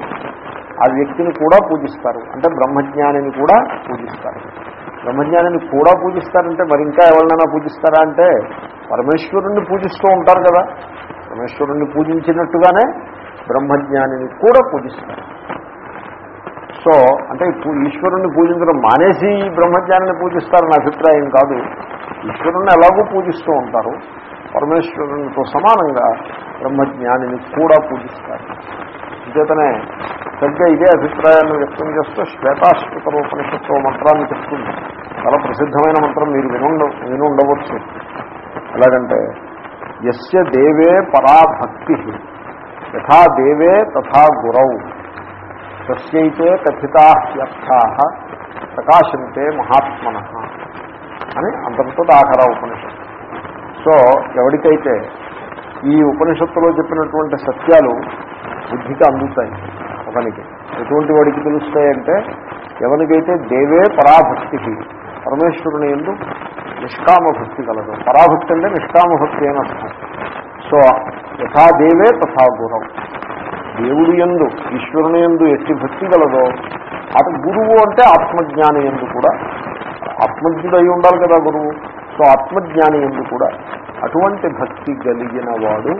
ఆ వ్యక్తిని కూడా పూజిస్తారు. అంటే బ్రహ్మజ్ఞానిని కూడా పూజిస్తారు. బ్రహ్మజ్ఞానిని కూడా పూజిస్తారంటే మరి ఇంకా ఎవరినైనా పూజిస్తారా అంటే పరమేశ్వరుణ్ణి పూజిస్తూ ఉంటారు కదా. పరమేశ్వరుణ్ణి పూజించినట్టుగానే బ్రహ్మజ్ఞానిని కూడా పూజిస్తారు. సో అంటే ఈశ్వరుణ్ణి పూజించడం మానేసి ఈ పూజిస్తారని అభిప్రాయం కాదు. ఈశ్వరుణ్ణి ఎలాగూ పూజిస్తూ ఉంటారు. పరమేశ్వరునితో సమానంగా బ్రహ్మజ్ఞానిని కూడా పూజిస్తారు. అంచేతనే సరిగ్గా ఇదే అభిప్రాయాన్ని వ్యక్తం చేస్తూ శ్వేతాశ్వత ఉపనిషత్తు మంత్రాన్ని చెప్తుంది. చాలా ప్రసిద్ధమైన మంత్రం మీరు వినుండ వినుండవచ్చు. ఎలాగంటే యస్య దేవే పరాభక్తి. యథా దేవే తథా గురవు తస్యైతే కథితాహ్యర్థా ప్రకాశంతే మహాత్మన అని అంతటితో ఆఖరా ఉపనిషత్తు. సో ఎవరికైతే ఈ ఉపనిషత్తులో చెప్పినటువంటి సత్యాలు బుద్ధికి అందుతాయి ఒకనికి ఎటువంటి వాడికి తెలుస్తాయంటే ఎవరికైతే దేవే పరాభక్తి పరమేశ్వరుని ఎందు నిష్కామ భక్తి కలదు. పరాభక్తి అంటే నిష్కామ భక్తి సో యథా దేవే తథా గురం దేవుడు ఎందు ఈశ్వరుని ఎందు ఎట్టి భక్తి గలదో అటు గురువు అంటే ఆత్మజ్ఞాని ఎందు కూడా ఆత్మజ్ఞుడు అయి ఉండాలి కదా గురువు సో ఆత్మజ్ఞాని ఎందు కూడా అటువంటి భక్తి కలిగిన వాడు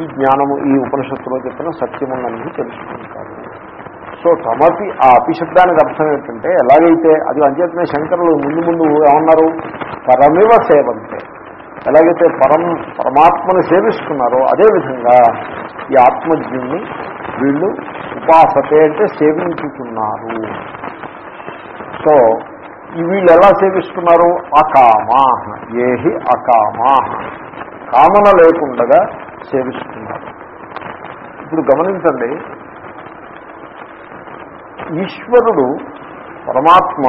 ఈ జ్ఞానము ఈ ఉపనిషత్తులో చెప్పిన సత్యములన్నీ తెలుసుకుంటాడు. సో తమపి ఆ అపిశబ్దానికి అర్థం ఏంటంటే ఎలాగైతే అది అంచేతనే శంకరులు ముందు ముందు ఏమన్నారు? పరమివ సేవంతే. ఎలాగైతే పరం పరమాత్మను సేవిస్తున్నారో అదేవిధంగా ఈ ఆత్మజ్ఞుణ్ణి వీళ్ళు ఉపాసతే అంటే సేవించుతున్నారు. సో వీళ్ళు ఎలా సేవిస్తున్నారు? అకామా ఏహి అకామా కామన లేకుండగా సేవిస్తున్నారు. ఇప్పుడు గమనించండి ఈశ్వరుడు పరమాత్మ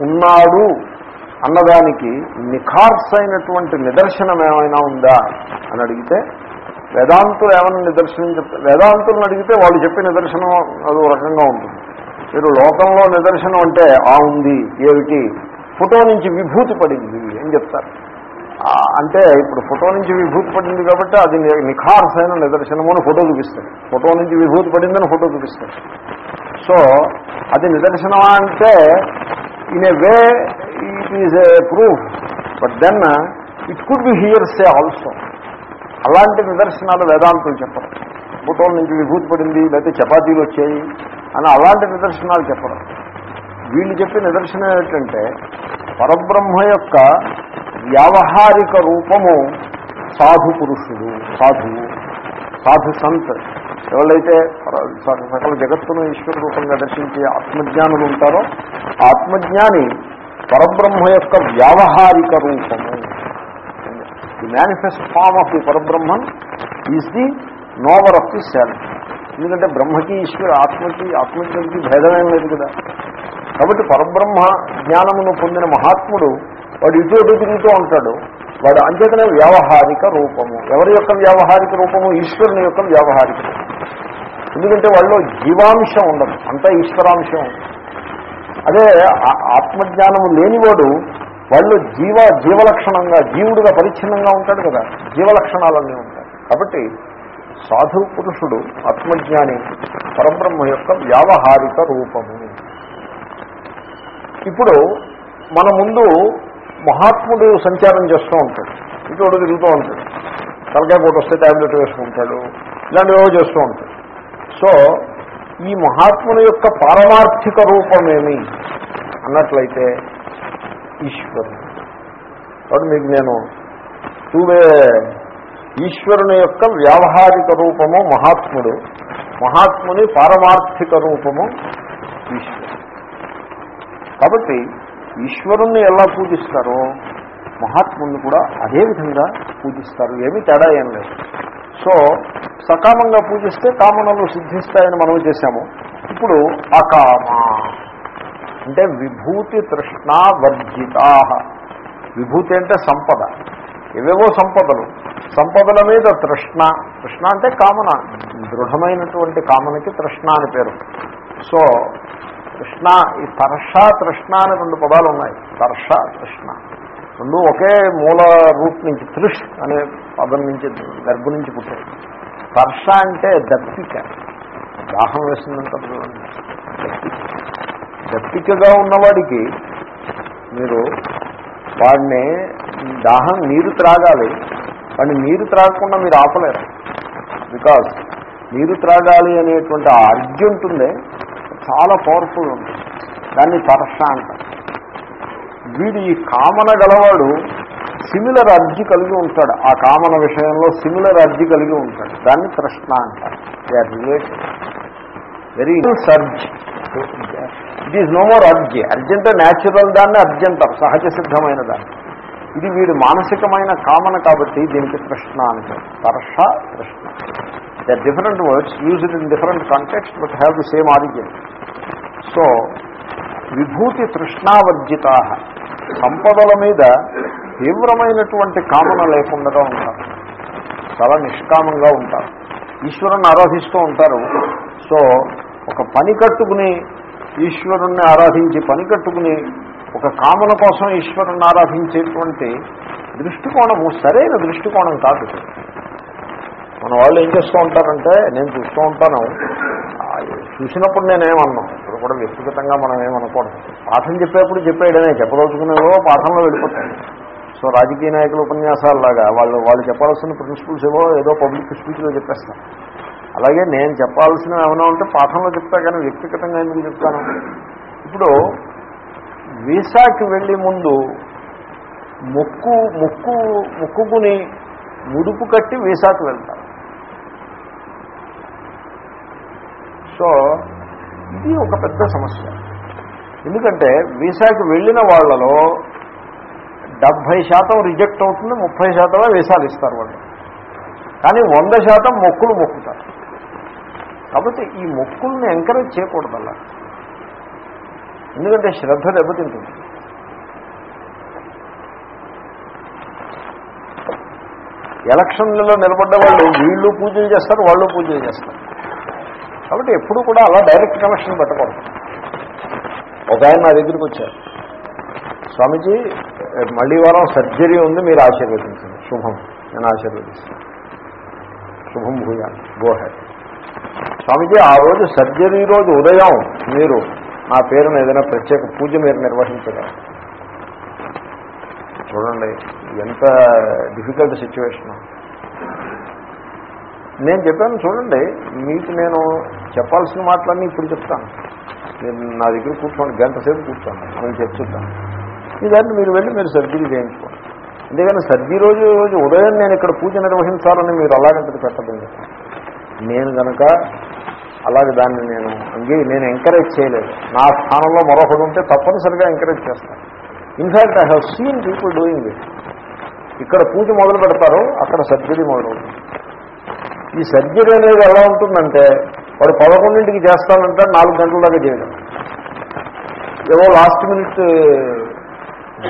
ఉన్నాడు అన్నదానికి నిఖార్స్ అయినటువంటి నిదర్శనం ఏమైనా ఉందా అని అడిగితే వేదాంతులు ఏమైనా నిదర్శనం చెప్తే వేదాంతులను అడిగితే వాళ్ళు చెప్పే నిదర్శనం అదో రకంగా ఉంటుంది. మీరు లోకంలో నిదర్శనం అంటే ఆ ఉంది ఏమిటి? ఫోటో నుంచి విభూతి పడింది అని చెప్తారు. అంటే ఇప్పుడు ఫోటో నుంచి విభూతి పడింది కాబట్టి అది నిఖార్స్ అయిన నిదర్శనము అని ఫోటో చూపిస్తారు. ఫోటో నుంచి విభూతి పడిందని ఫోటో చూపిస్తారు. సో అది నిదర్శనమా అంటే in a way it is a proof but then it could be here's a also అలాంటి నిదర్శనాలు వేదాంతులు చెప్పరు. ఫోటోల నుంచి విభూతి పడింది లేకపోతే చపాతీలు వచ్చాయి అని అలాంటి నిదర్శనాలు చెప్పరు. వీళ్ళు చెప్పే నిదర్శనం ఏమిటంటే పరబ్రహ్మ యొక్క వ్యావహారిక రూపము సాధు పురుషుడు సాధువు సాధు సంత్. ఎవరైతే స- సకల జగత్తును ఈశ్వర రూపంగా దర్శించే ఆత్మజ్ఞానులు ఉంటారో ఆత్మజ్ఞాని పరబ్రహ్మ యొక్క వ్యావహారిక రూపము. The manifest form of the Parabrahman is the knower of the self ఎందుకంటే బ్రహ్మకి ఈశ్వర ఆత్మకి ఆత్మజ్ఞానికి భేదమేం లేదు కదా. కాబట్టి పరబ్రహ్మ జ్ఞానమును పొందిన మహాత్ముడు వాడు ఇటు ఇటు తిరుగుతూ ఉంటాడు. వాడు అంచేతనే వ్యావహారిక రూపము. ఎవరి యొక్క వ్యావహారిక రూపము? ఈశ్వరుని యొక్క వ్యావహారిక రూపం ఎందుకంటే వాళ్ళు జీవాంశం ఉండదు అంతా ఈశ్వరాంశం. అదే ఆత్మజ్ఞానము లేనివాడు వాళ్ళు జీవ జీవలక్షణంగా జీవుడుగా పరిచ్ఛిన్నంగా ఉంటాడు కదా జీవలక్షణాలన్నీ ఉంటాయి. కాబట్టి సాధు పురుషుడు ఆత్మజ్ఞాని పరబ్రహ్మ యొక్క వ్యావహారిక రూపము. ఇప్పుడు మన ముందు మహాత్ముడు సంచారం చేస్తూ ఉంటాడు. ఇటు తిరుగుతూ ఉంటాడు. తలకాయ పూట వస్తే ట్యాబ్లెట్ వేసుకుంటాడు. ఇలాంటివో చేస్తూ ఉంటాడు. సో ఈ మహాత్ముని యొక్క పారమార్థిక రూపమేమి? అన్నట్లయితే ఈశ్వరుడు. కాబట్టి మీకు నేను టూవే ఈశ్వరుని యొక్క వ్యావహారిక రూపము మహాత్ముడు మహాత్ముని పారమార్థిక రూపము ఈశ్వరుడు. కాబట్టి ఈశ్వరుణ్ణి ఎలా పూజిస్తారో మహాత్ముని కూడా అదే విధంగా పూజిస్తారు. ఏమీ తేడా ఏం లేదు. సో సకామంగా పూజిస్తే కామనలు సిద్ధిస్తాయని మనం చేశాము. ఇప్పుడు అకామ. అంటే విభూతి తృష్ణా వర్జితా. విభూతి అంటే సంపద. ఏవేవో సంపదలు. సంపదల మీద తృష్ణ. తృష్ణ అంటే కామన. దృఢమైనటువంటి కామనకి తృష్ణ అని పేరు. సో తృష్ణ ఈ తర్ష తృష్ణ అని రెండు పదాలు ఉన్నాయి. తర్ష తృష్ణ. రెండు ఒకే మూల రూట్ నుంచి త్రిష్ అనే పదం నుంచి గర్భ నుంచి పుట్టాయి. స్పర్శ అంటే దప్పిక. దాహం వేసిందంట చూడండి. దప్పికగా ఉన్నవాడికి మీరు వాడిని దాహం నీరు త్రాగాలి వాడిని నీరు త్రాగకుండా మీరు ఆపలేరు. బికాజ్ నీరు త్రాగాలి అనేటువంటి ఆ అర్జి ఉంటుందే చాలా పవర్ఫుల్ ఉంటుంది. దాన్ని తర్ష అంటారు. వీడు ఈ కామన గలవాడు సిమిలర్ అర్జీ కలిగి ఉంటాడు. ఆ కామన విషయంలో సిమిలర్ అర్జీ కలిగి ఉంటాడు. దాన్ని తృష్ణ అంటారు. Very surge it is no more urge. Urge అంటే న్యాచురల్ దాన్ని అర్జీ అంటారు సహజ సిద్ధమైన దాన్ని. ఇది వీడు మానసికమైన కామన కాబట్టి దీనికి తృష్ణ అంటారు. తర్ష తృష్ణ. The different words used in different context but have the same origin so విభూతి తృష్ణావర్జిత. సంపదల మీద తీవ్రమైనటువంటి కామన లేకుండా ఉంటారు. చాలా నిష్కామంగా ఉంటారు. ఈశ్వరుణ్ణి ఆరాధిస్తూ ఉంటారు. సో ఒక పని కట్టుకుని ఈశ్వరుణ్ణి ఆరాధించి పని కట్టుకుని ఒక కామన కోసం ఈశ్వరుణ్ణి ఆరాధించేటువంటి దృష్టికోణము సరైన దృష్టికోణం కాదు. మన వాళ్ళు ఏం చేస్తూ ఉంటారంటే నేను చూస్తూ ఉంటాను. చూసినప్పుడు నేనేమన్నాను కూడా వ్యక్తిగతంగా మనం ఏమనుకోవడం. పాఠం చెప్పేప్పుడు చెప్పేయడమే చెప్పదలుచుకునేవో పాఠంలో వెళ్ళిపోతాయి సో రాజకీయ నాయకుల ఉపన్యాసాలలాగా వాళ్ళు వాళ్ళు చెప్పాల్సిన ప్రిన్సిపల్స్ ఏవో ఏదో పబ్లిక్ స్పీచ్లో చెప్పేస్తారు అలాగే నేను చెప్పాల్సిన ఏమైనా ఉంటే పాఠంలో చెప్తా కానీ వ్యక్తిగతంగా ఎందుకు చెప్తాను? ఇప్పుడు వీసాకి వెళ్ళి ముందు ముక్కు ముక్కు ముక్కుకుని ముడుపు కట్టి వీసాకి వెళ్తారు. సో ఇది ఒక పెద్ద సమస్య. ఎందుకంటే వీసాకి వెళ్ళిన వాళ్ళలో డెబ్భై శాతం రిజెక్ట్ అవుతుంది ముప్పై శాతమే వీసాలు ఇస్తారు వాళ్ళు. కానీ వంద శాతం మొక్కులు మొక్కుతారు. కాబట్టి ఈ మొక్కుల్ని ఎంకరేజ్ చేయకూడదు అలా ఎందుకంటే శ్రద్ధ దెబ్బతింటుంది. ఎలక్షన్లలో నిలబడ్డ వాళ్ళు వీళ్ళు పూజలు చేస్తారు వాళ్ళు పూజలు చేస్తారు. కాబట్టి ఎప్పుడు కూడా అలా డైరెక్ట్ కనెక్షన్ పెట్టకూడదు. ఒక ఆయన నా దగ్గరికి వచ్చారు. స్వామీజీ మళ్ళీ వారం సర్జరీ ఉంది మీరు ఆశీర్వదించండి. శుభం. నేను ఆశీర్వదిస్తాను. శుభం భూయా గోహెడ్ స్వామీజీ ఆ రోజు సర్జరీ రోజు ఉదయం మీరు నా పేరును ఏదైనా ప్రత్యేక పూజ మీరు నిర్వహించగలరు? చూడండి ఎంత డిఫికల్ట్ సిచ్యువేషన్ నేను చెప్పాను చూడండి మీకు నేను చెప్పాల్సిన మాటలన్నీ ఇప్పుడు చెప్తాను. నేను నా దగ్గర కూర్చోండి గంట సేపు కూర్చోండి నేను చెప్తాను దాన్ని మీరు వెళ్ళి మీరు సర్జరీ చేయించుకోండి. అంతేగాని సర్జీ రోజు రోజు ఉదయం నేను ఇక్కడ పూజ నిర్వహించాలని మీరు అలాగంటది పెట్టదండి నేను కనుక అలాగే దాన్ని నేను అంగీ నేను ఎంకరేజ్ చేయలేదు. నా స్థానంలో మరొకడు ఉంటే తప్పనిసరిగా ఎంకరేజ్ చేస్తాను. In fact I have seen people doing it ఇక్కడ పూజ మొదలు పెడతారు అక్కడ సర్జరీ మొదలవుతుంది. ఈ సర్జరీ అనేది ఎలా ఉంటుందంటే వాడు పదకొండింటికి చేస్తానంటే నాలుగు గంటల దాకా చేయడం. ఏవో లాస్ట్ మినిట్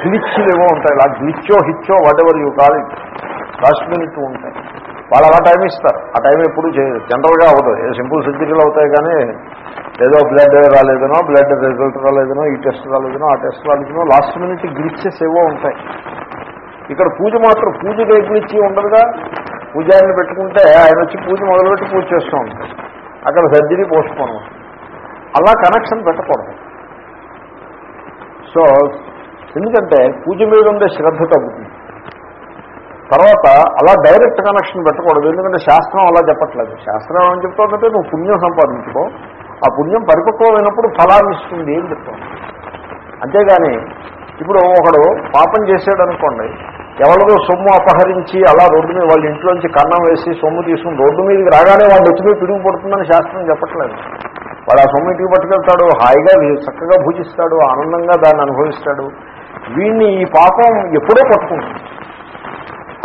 గ్లిచ్లు ఏవో ఉంటాయి. ఆ గ్లిచ్చో హిచ్చో whatever you call it last minute ఉంటాయి. వాళ్ళు అలా టైం ఇస్తారు. ఆ టైం ఎప్పుడు చేయదు జనరల్గా అవ్వదు. ఏదో సింపుల్ సర్జరీలు అవుతాయి కానీ ఏదో బ్లడ్ రాలేదనో బ్లడ్ రిజల్ట్ రాలేదనో ఈ టెస్ట్ రాలేదనో ఆ టెస్ట్ రాలేదనో లాస్ట్ మినిట్ గ్లిచెస్ ఏవో ఉంటాయి. ఇక్కడ పూజ మాత్రం పూజ గ్లిచ్చి ఉండదుగా. పూజారిని పెట్టుకుంటే ఆయన వచ్చి పూజ మొదలుపెట్టి పూజ చేస్తూ. ఉంటాడు అక్కడ సర్జరీ పోస్ట్పోన్. అలా కనెక్షన్ పెట్టకూడదు. సో ఎందుకంటే పూజ మీద ఉండే శ్రద్ధ తగ్గుతుంది. తర్వాత అలా డైరెక్ట్ కనెక్షన్ పెట్టకూడదు. ఎందుకంటే శాస్త్రం అలా చెప్పట్లేదు. శాస్త్రం ఏమని చెప్తుందంటే నువ్వు పుణ్యం సంపాదించుకో. ఆ పుణ్యం పరిపక్వమైనప్పుడు ఫలాన్ని ఇస్తుంది ఏం చెప్తాం అంతేగాని ఇప్పుడు ఒకడు పాపం చేసాడు అనుకోండి ఎవరిదో సొమ్ము అపహరించి అలా రోడ్డు మీద వాళ్ళ ఇంట్లోంచి కన్నం వేసి సొమ్ము తీసుకుని రోడ్డు మీదకి రాగానే వాళ్ళు వచ్చి మీద పిడుగు పడుతుందని శాస్త్రం చెప్పట్లేదు. వాడు ఆ సొమ్ము ఇంటికి పట్టుకెళ్తాడు హాయిగా చక్కగా భూజిస్తాడు ఆనందంగా దాన్ని అనుభవిస్తాడు. వీడిని ఈ పాపం ఎప్పుడో పట్టుకుంటుంది.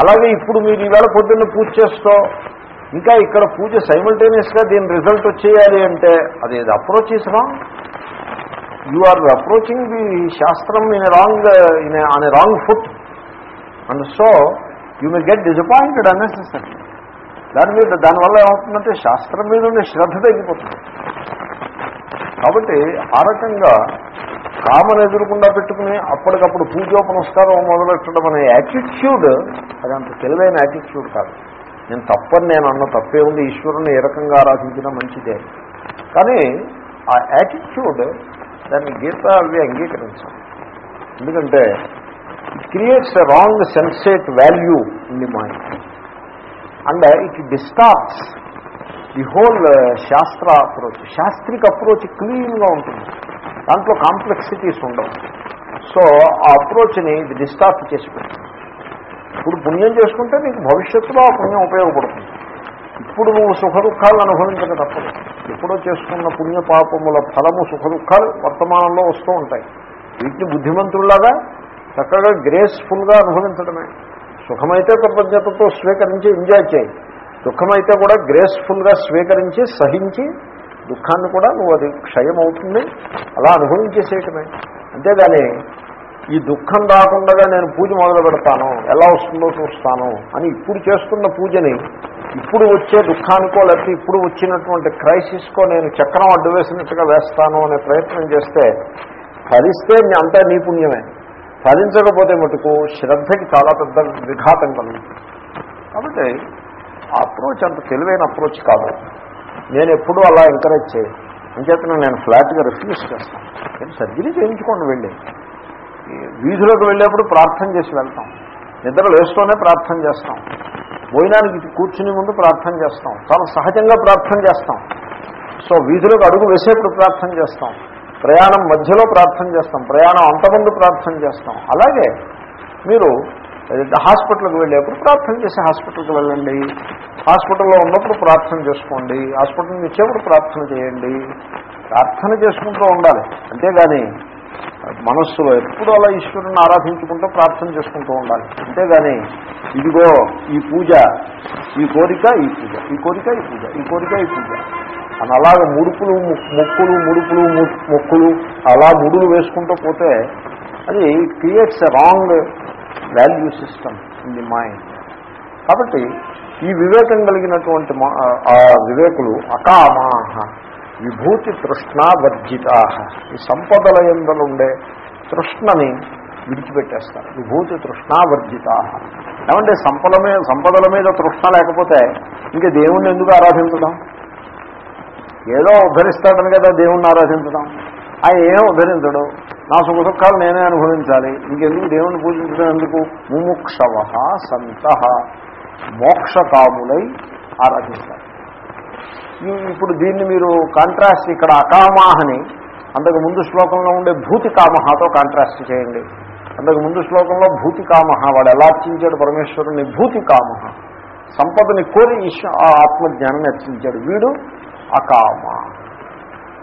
అలాగే ఇప్పుడు మీరు ఈవేళ పొద్దున్న పూజ చేస్తూ ఇంకా ఇక్కడ పూజ సైమల్టేనియస్గా దీని రిజల్ట్ వచ్చేయాలి అంటే అది approach is wrong you are approaching the శాస్త్రం in wrong in on a wrong foot and so you may get disappointed unnecessary దాని మీద దానివల్ల ఏమవుతుందంటే శాస్త్రం మీద ఉండే శ్రద్ధ తగ్గిపోతుంది. కాబట్టి ఆ రకంగా కామను ఎదురకుండా పెట్టుకుని అప్పటికప్పుడు పూజో పునస్కారం మొదలెట్టడం అనే యాటిట్యూడ్ అది అంత తెలివైన యాటిట్యూడ్ కాదు. నేను తప్పని నేను అన్న తప్పే ఉంది ఈశ్వరుని ఏ రకంగా ఆరాధించినా మంచిదే. కానీ ఆ యాటిట్యూడ్ దాన్ని గీత అవి అంగీకరించాలి. ఎందుకంటే it creates a wrong sensate value in the mind and it distorts the whole shastra approach శాస్త్రిక approach క్లీన్గా ఉంటుంది దాంట్లో కాంప్లెక్సిటీస్ ఉండవు. సో ఆ అప్రోచ్ని ఇది డిస్టార్ట్ చేసి పెడుతుంది ఇప్పుడు పుణ్యం చేసుకుంటే నీకు భవిష్యత్తులో ఆ పుణ్యం ఉపయోగపడుతుంది. ఇప్పుడు నువ్వు సుఖ దుఃఖాలు అనుభవించక తప్పదు. ఎప్పుడో చేసుకున్న పుణ్య పాపముల ఫలము సుఖ దుఃఖాలు వర్తమానంలో వస్తూ ఉంటాయి. వీటిని బుద్ధిమంతుల్లాగా చక్కగా గ్రేస్ఫుల్గా అనుభవించడమే. సుఖమైతే కృతజ్ఞతతో స్వీకరించి ఎంజాయ్ చేయి. దుఃఖమైతే కూడా గ్రేస్ఫుల్గా స్వీకరించి సహించి దుఃఖాన్ని కూడా నువ్వు అది క్షయం అవుతుంది అలా అనుభవించేసేయటమే. అంతేగాని ఈ దుఃఖం రాకుండా నేను పూజ మొదలు పెడతాను ఎలా వస్తుందో చూస్తాను అని ఇప్పుడు చేస్తున్న పూజని ఇప్పుడు వచ్చే దుఃఖానికో లేకపోతే ఇప్పుడు వచ్చినటువంటి క్రైసిస్కో నేను చక్రం అడ్డు వేసినట్టుగా వేస్తాను అనే ప్రయత్నం చేస్తే ఫలిస్తే అంతా నీ పుణ్యమే. సాధించకపోతే మటుకు శ్రద్ధకి చాలా పెద్ద విఘాతం కలుగుతుంది. కాబట్టి ఆ అప్రోచ్ అంత తెలివైన అప్రోచ్ కాదు. నేను ఎప్పుడూ అలా ఎంకరేజ్ చేయను. అంచేతనే నేను ఫ్లాట్గా రిఫ్యూజ్ చేస్తాను. నేను సర్జరీ చేయించుకోండి వెళ్ళి. వీధిలోకి వెళ్ళేప్పుడు ప్రార్థన చేసి వెళ్తాం. నిద్ర లేస్తూనే ప్రార్థన చేస్తాం. భోజనానికి కూర్చుని ముందు ప్రార్థన చేస్తాం. చాలా సహజంగా ప్రార్థన చేస్తాం. సో వీధిలోకి అడుగు వేసేప్పుడు ప్రార్థన చేస్తాం. ప్రయాణం మధ్యలో ప్రార్థన చేస్తాం ప్రయాణం అంతమంది ప్రార్థన చేస్తాం. అలాగే మీరు హాస్పిటల్కి వెళ్ళేప్పుడు ప్రార్థన చేసి హాస్పిటల్కి వెళ్ళండి. హాస్పిటల్లో ఉన్నప్పుడు ప్రార్థన చేసుకోండి. హాస్పిటల్ ఇచ్చేప్పుడు వచ్చేప్పుడు ప్రార్థన చేయండి. ప్రార్థన చేసుకుంటూ ఉండాలి. అంతేగాని మనస్సులో ఎప్పుడు అలా ఈశ్వరుని ఆరాధించుకుంటూ ప్రార్థన చేసుకుంటూ ఉండాలి. అంతేగాని ఇదిగో ఈ పూజ ఈ కోరిక ఈ పూజ ఈ కోరిక ఈ పూజ ఈ కోరిక ఈ పూజ. అని అలాగ ముడుపులు మొక్కులు ముడుపులు మొక్కులు అలా ముడులు వేసుకుంటూ పోతే అది creates a wrong value system in the mind. కాబట్టి ఈ వివేకం కలిగినటువంటి ఆ వివేకులు అకామాహ విభూతి తృష్ణావర్జితా ఈ సంపదల ఎందలుండే తృష్ణని విడిచిపెట్టేస్తారు. విభూతి తృష్ణావర్జితా ఏమంటే సంపద మీద సంపదల మీద తృష్ణ లేకపోతే ఇంకా దేవుణ్ణి ఎందుకు ఆరాధించడం? ఏదో ఉద్ధరిస్తాడని కదా దేవుణ్ణి ఆరాధించడం. ఆయన ఏం ఉద్ధరించడు? నా సుఖ దుఃఖాలు నేనే అనుభవించాలి. ఇంకెందుకు దేవుణ్ణి పూజించడం ఎందుకు? ముముక్షవ సంత. మోక్షకాములై ఆరాధిస్తారు. ఇప్పుడు దీన్ని మీరు కాంట్రాస్ట్ ఇక్కడ అకామాహని అంతకు ముందు శ్లోకంలో ఉండే భూతి కామహతో కాంట్రాస్ట్ చేయండి. అంతకు ముందు శ్లోకంలో భూతి కామహ వాడు ఎలా అర్చించాడు పరమేశ్వరుని? భూతి కామహ సంపదని కోరి ఈశ్వ ఆత్మజ్ఞానాన్ని అర్చించాడు. వీడు అకామ.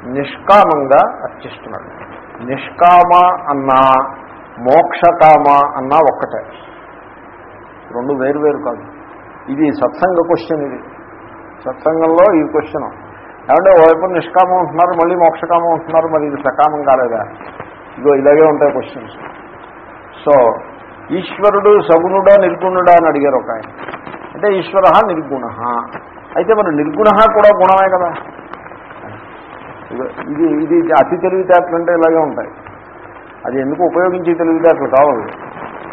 నిష్కామంగా అర్చిస్తున్నాడు. నిష్కామ అన్నా మోక్షకామ అన్నా ఒక్కటే. రెండు వేరు వేరు కాదు. ఇది సత్సంగ క్వశ్చన్ ఇది. సత్సంగంలో ఈ క్వశ్చన్ ఏమంటే ఓవైపు నిష్కామం ఉంటున్నారు మళ్ళీ మోక్షకామం ఉంటున్నారు మరి ఇది సకామం కాలేదా? ఇగో ఇలాగే ఉంటాయి క్వశ్చన్స్ సో ఈశ్వరుడు సగుణుడా నిర్గుణుడా అని అడిగారు ఒక ఆయన. అంటే ఈశ్వర నిర్గుణ. అయితే మరి నిర్గుణ కూడా గుణమే కదా. ఇది ఇది అతి తెలివితేటలు అంటే ఇలాగే ఉంటాయి. అది ఎందుకు ఉపయోగించే తెలివితేటలు కావాలి?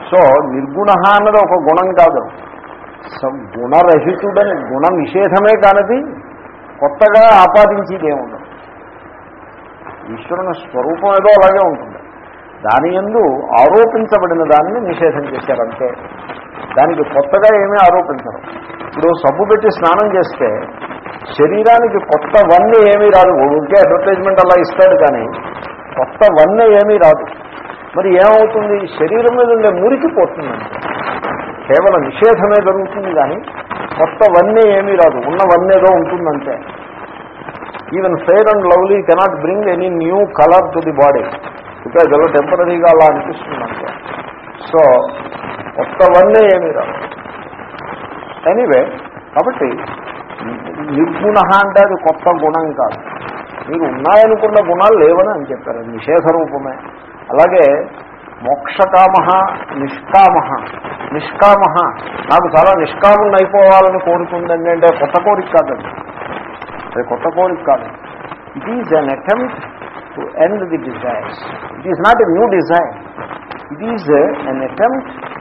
సో నిర్గుణ అన్నది ఒక గుణం కాదు. గుణరహితుడని గుణ నిషేధమే కానిది కొత్తగా ఆపాదించేది ఏముండదు. ఈశ్వరుని స్వరూపం ఏదో అలాగే ఉంటుంది. దాని ఎందు ఆరోపించబడిన దానిని నిషేధం చేశారంతే దానికి కొత్తగా ఏమీ ఆరోపించరు. ఇప్పుడు సబ్బు పెట్టి స్నానం చేస్తే శరీరానికి కొత్త వన్య ఏమీ రాదు. ఊరికే అడ్వర్టైజ్మెంట్ అలా ఇస్తాడు కానీ కొత్త వన్య ఏమీ రాదు. మరి ఏమవుతుంది? శరీరం మీద ఉండే మురికి కేవలం నిషేధమే జరుగుతుంది కానీ కొత్త వన్నే ఏమీ రాదు. ఉన్న వన్నేదో ఉంటుందంటే. Even fair and lovely cannot bring any new colour to the body because ఏదో టెంపరీగా అలా అనిపిస్తుంది అంతే సో కొత్తవన్నీ ఏమీ రాదు. ఎనీవే కాబట్టి నిర్గుణ అంటే అది కొత్త గుణం కాదు. మీరు ఉన్నాయనుకున్న గుణాలు లేవని అని చెప్పారు. నిషేధ రూపమే. అలాగే మోక్షకామ నిష్కామ. నిష్కామ. నాకు చాలా నిష్కామం అయిపోవాలని కోరుకుందండి అంటే కొత్త కోరిక కాదండి. అది కొత్త కోరిక కాదు. It is an attempt to end the desire it is not a new desire it is an attempt